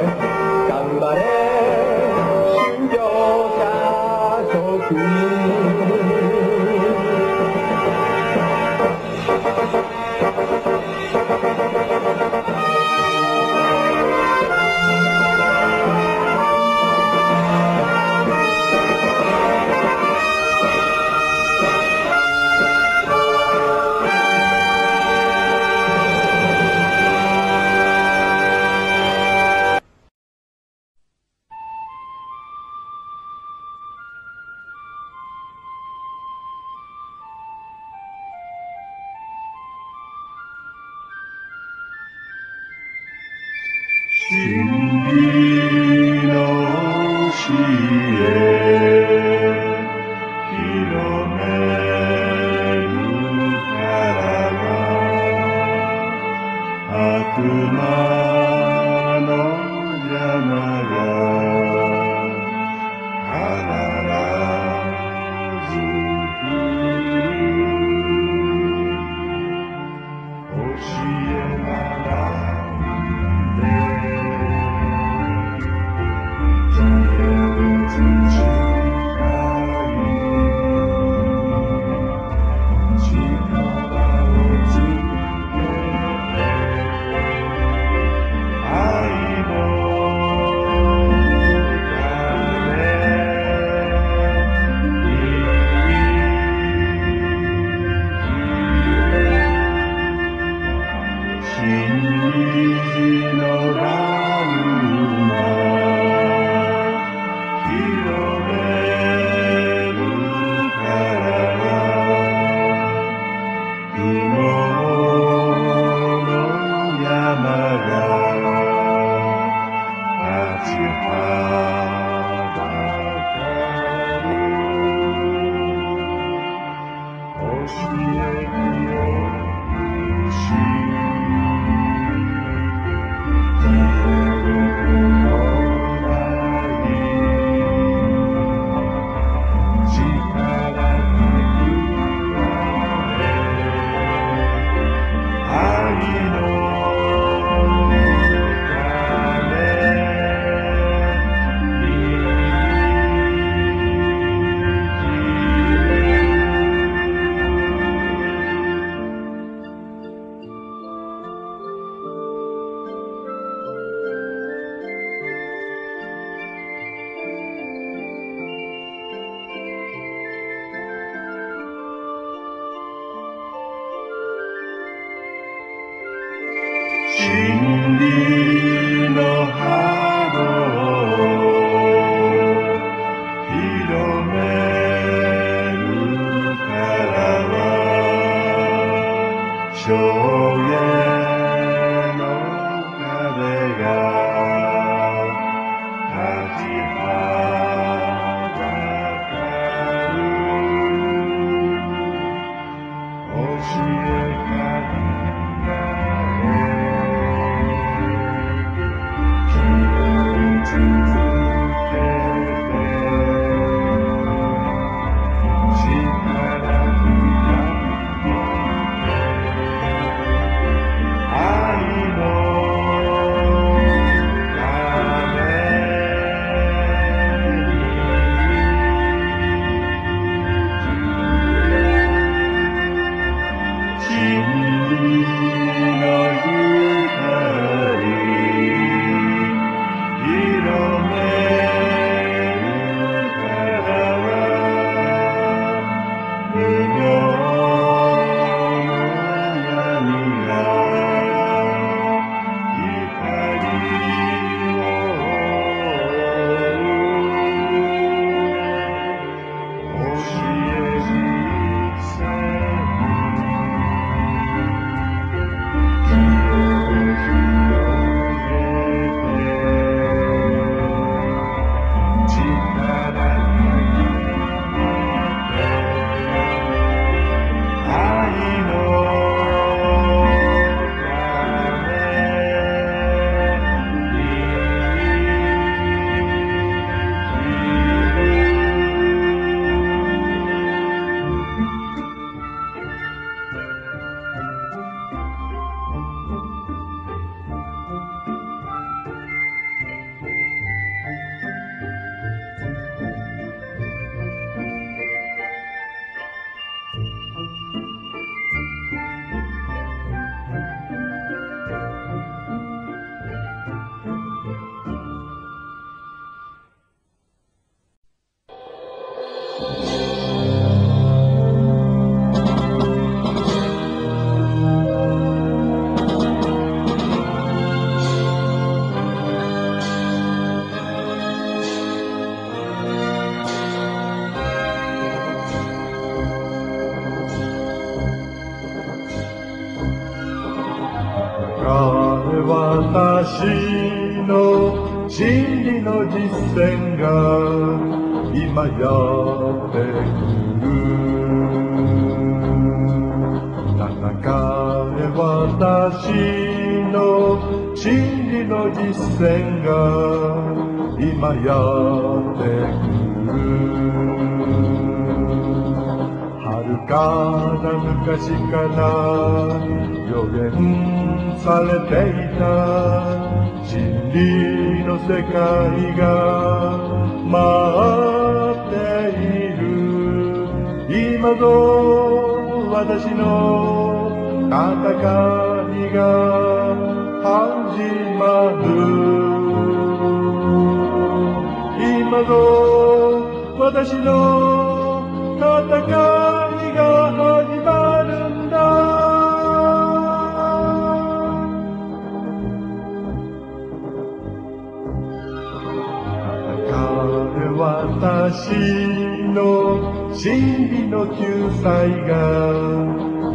救済が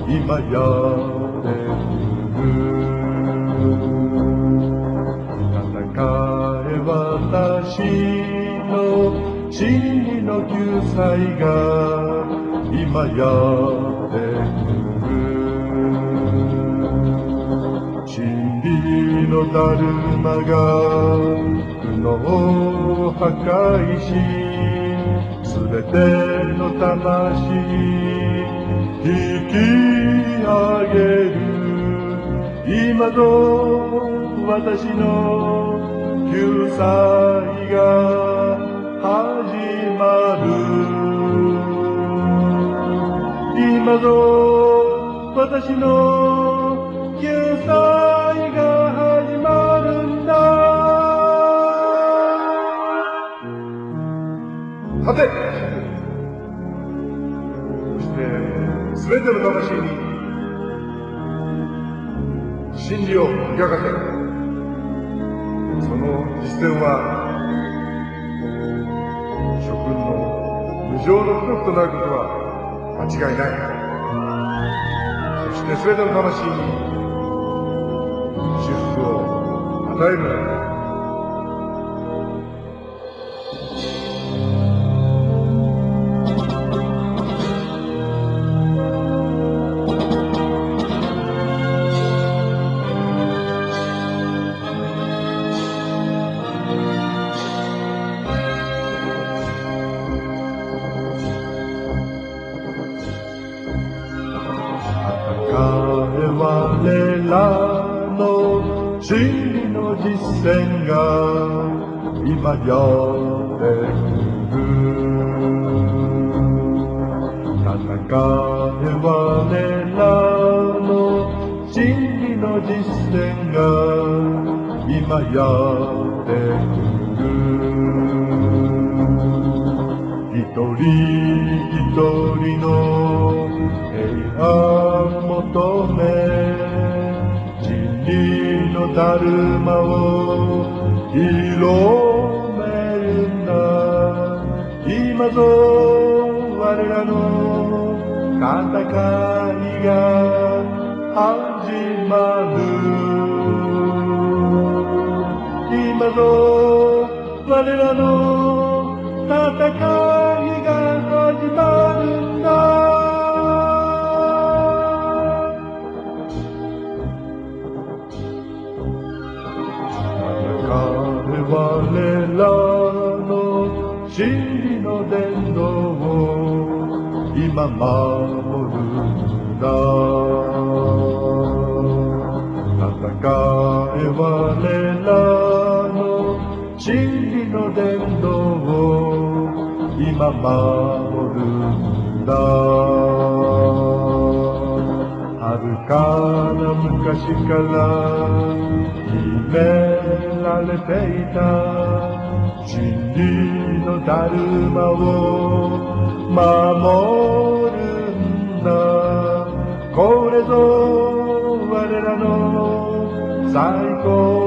今やってくる戦え私の真理の救済が今やってくる。真理のだるまが苦悩を破壊しすべての魂私の救済が始まる。今ぞ私の救済が始まるんだ。さてそして全ての魂に真理を磨かせ間違いない。そして全ての魂に祝福を与える。のだぞ。我らの戦いが始まる。今ぞ我らの戦い守るんだ。戦えは我らの真理の殿堂を今守るんだ。遥かな昔から秘められていた。真理のだるまを守るこれぞ我らの最高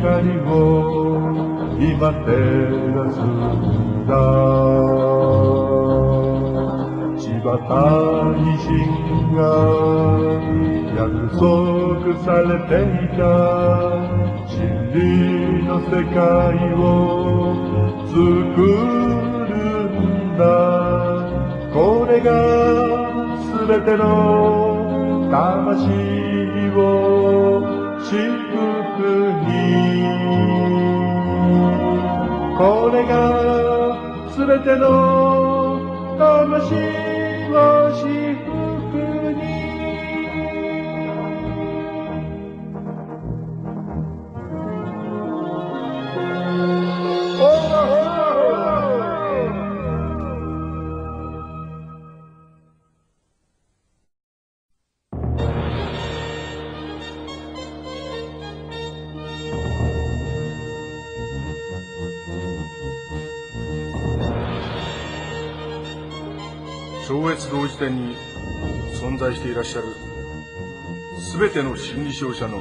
光を今照らすんだ。柴谷心が約束されていた。真理の世界を作るれが全ての魂を祝福に。これが全ての魂。ての真理勝者の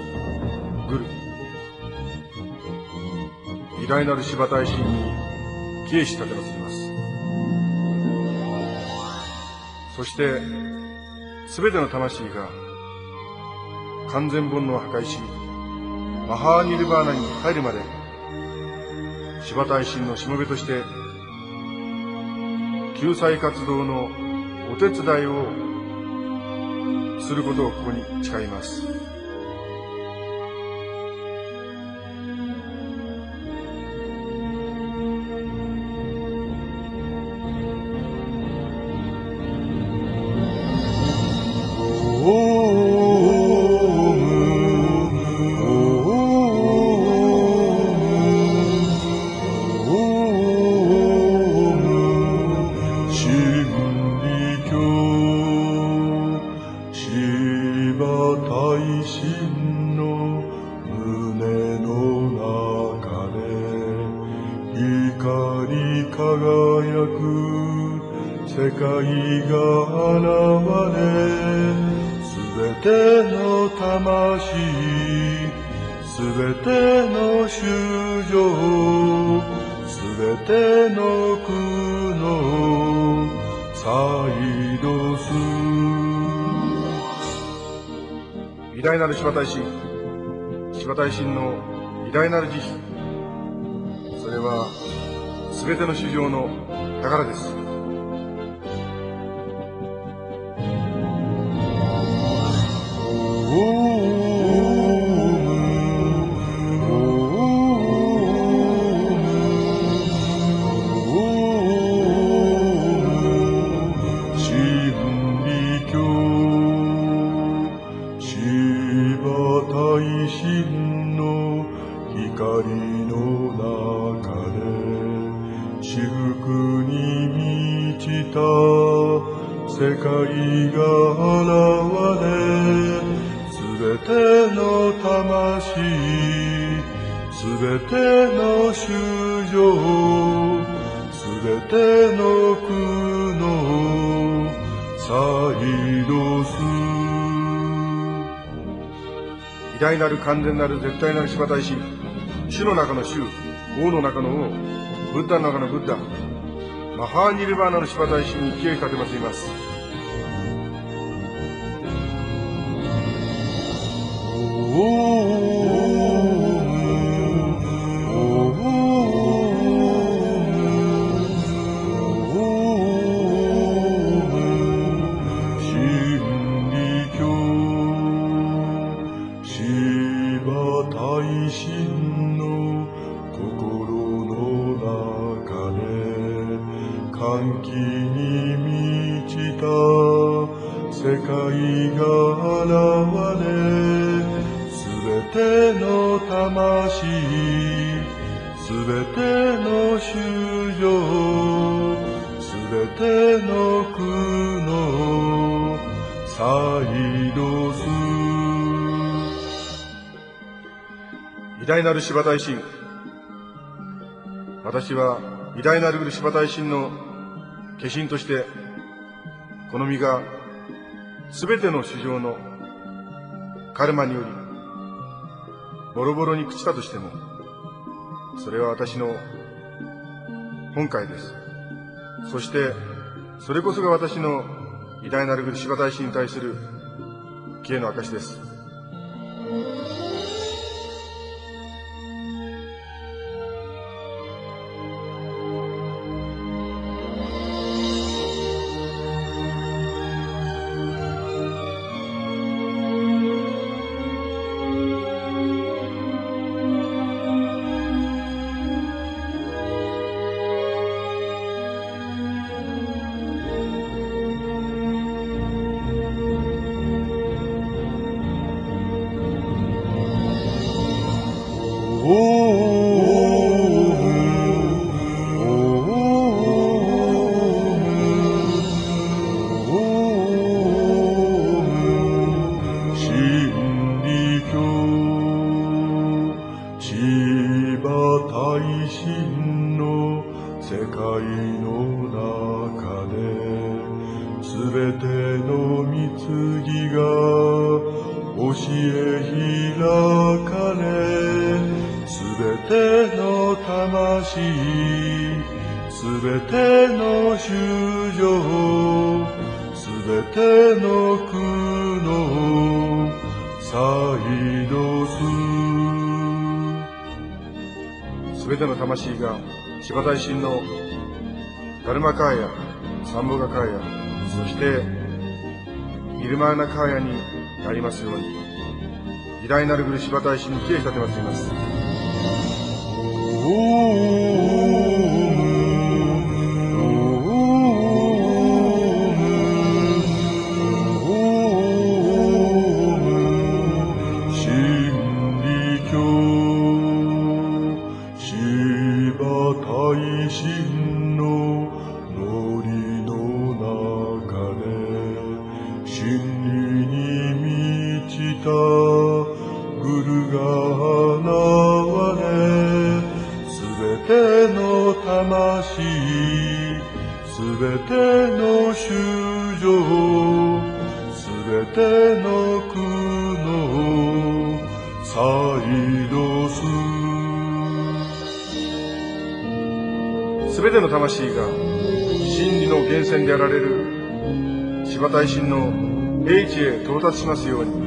グル偉大なる柴大神に敬し立てまつります。そしてすべての魂が完全煩悩を破壊しマハーニルバーナに入るまで柴大神のしもべとして救済活動のお手伝いをすることをここに誓います。場大なる柴大震、の偉大なる慈悲、それは全ての衆生の宝です。完全なる絶対なる芝大神、主の中の主、王の中の王、ブッダの中のブッダ、マハーニルバーナの芝大神に勢い立てまつります。なる柴大神、私は偉大なる柴大神の化身として、この身がすべての主情のカルマにより、ボロボロに朽ちたとしても、それは私の本会です。そして、それこそが私の偉大なる柴大神に対する敬の証です。が柴大神のダルマカーヤ、サンボガカーヤ、そしてイルマーナカーヤになりますように、偉大なるグル柴大神に敬意立てますいます。再度すすべての魂が真理の源泉であられる千葉大神の英知へ到達しますように、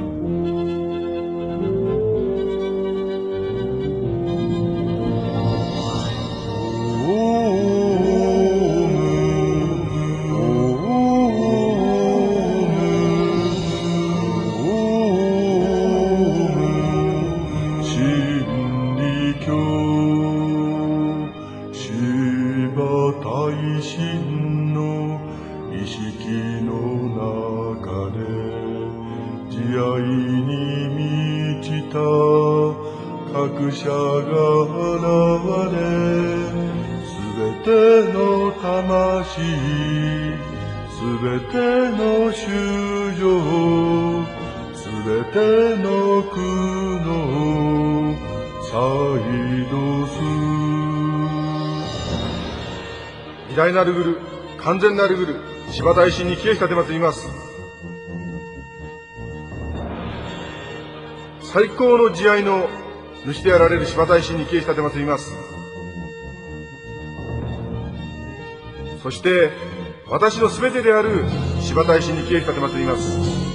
なるぐる、完全なるぐる、芝大神に敬意立てまつります。最高の慈愛の主であられる芝大神に敬意立てまつります。そして、私のすべてである芝大神に敬意立てまつります。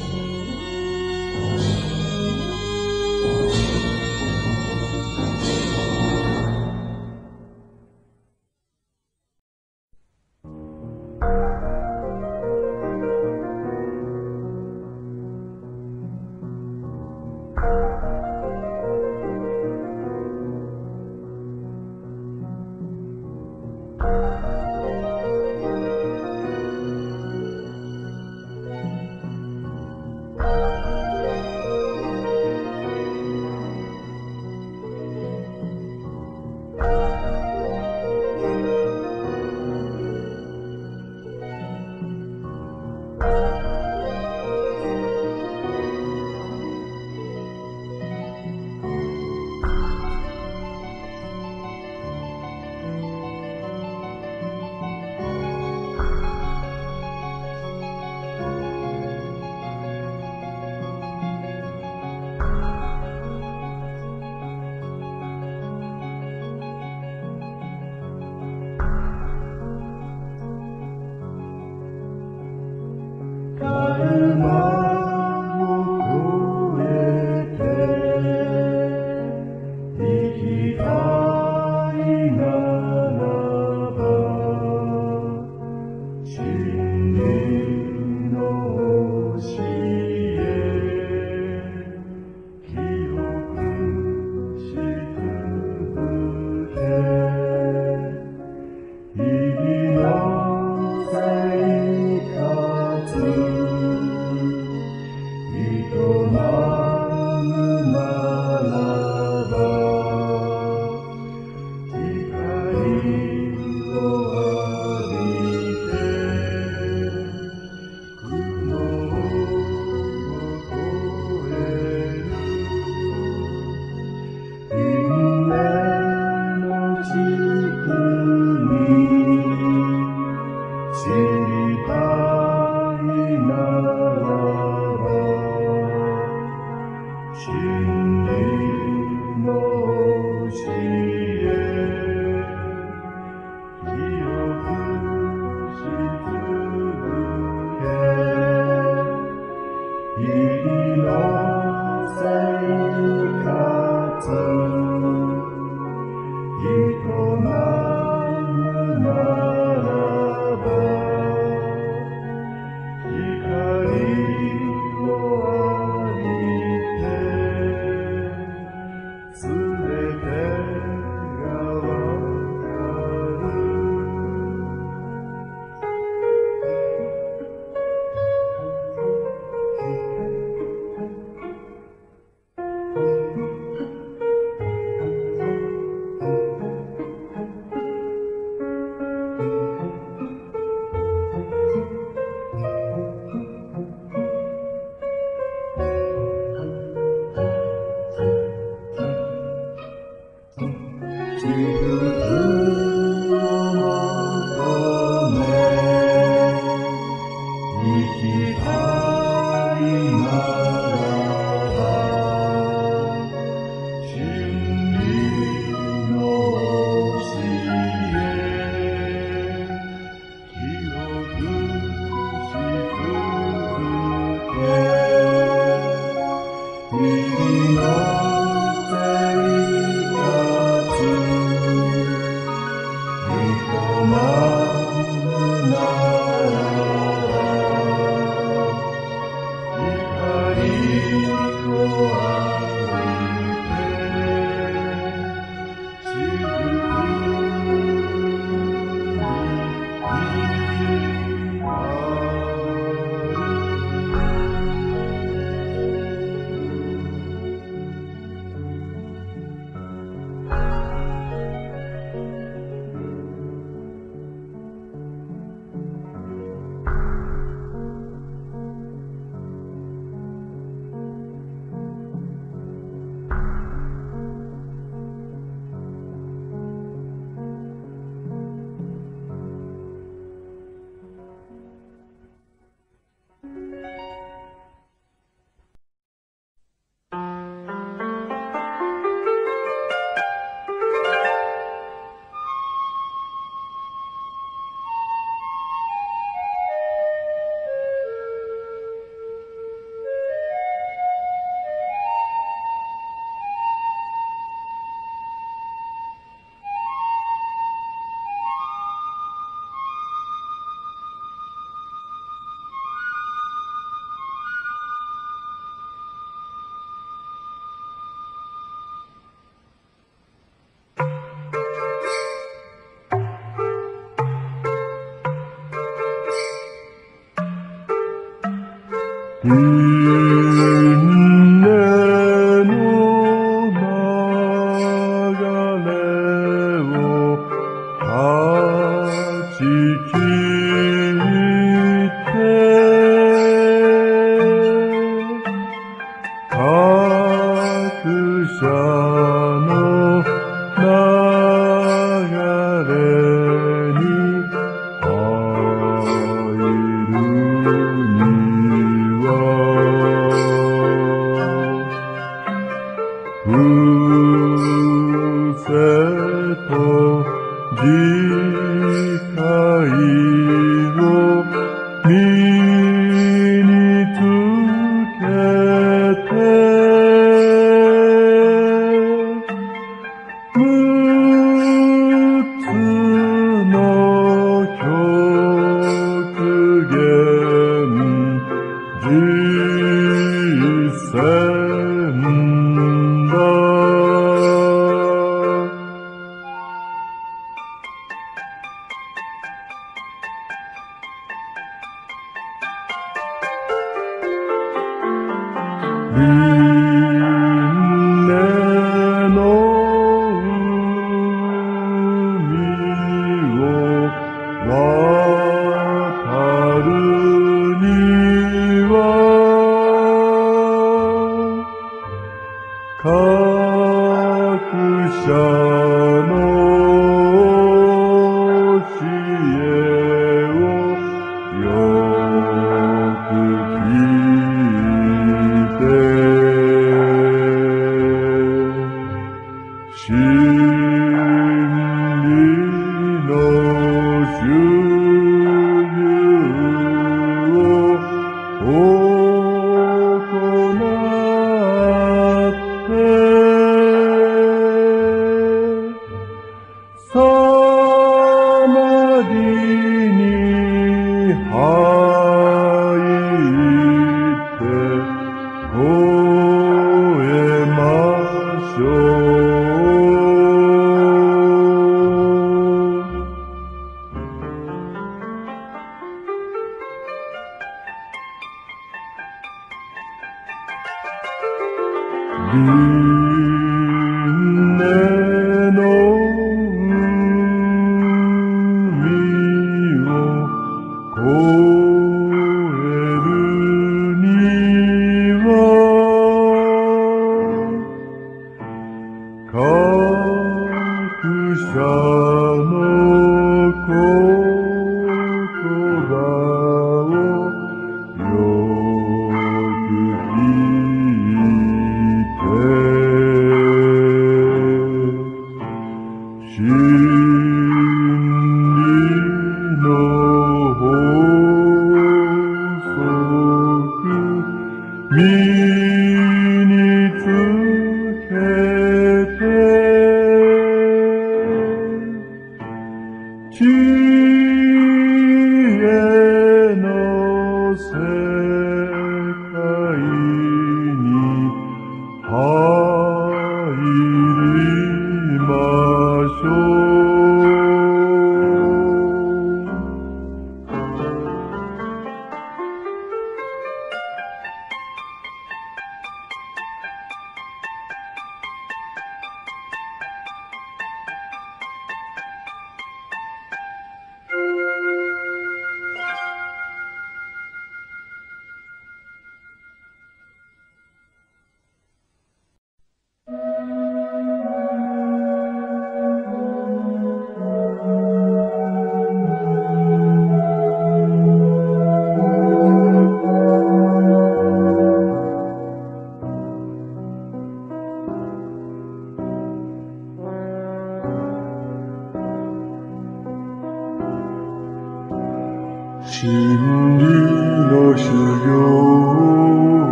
Mm.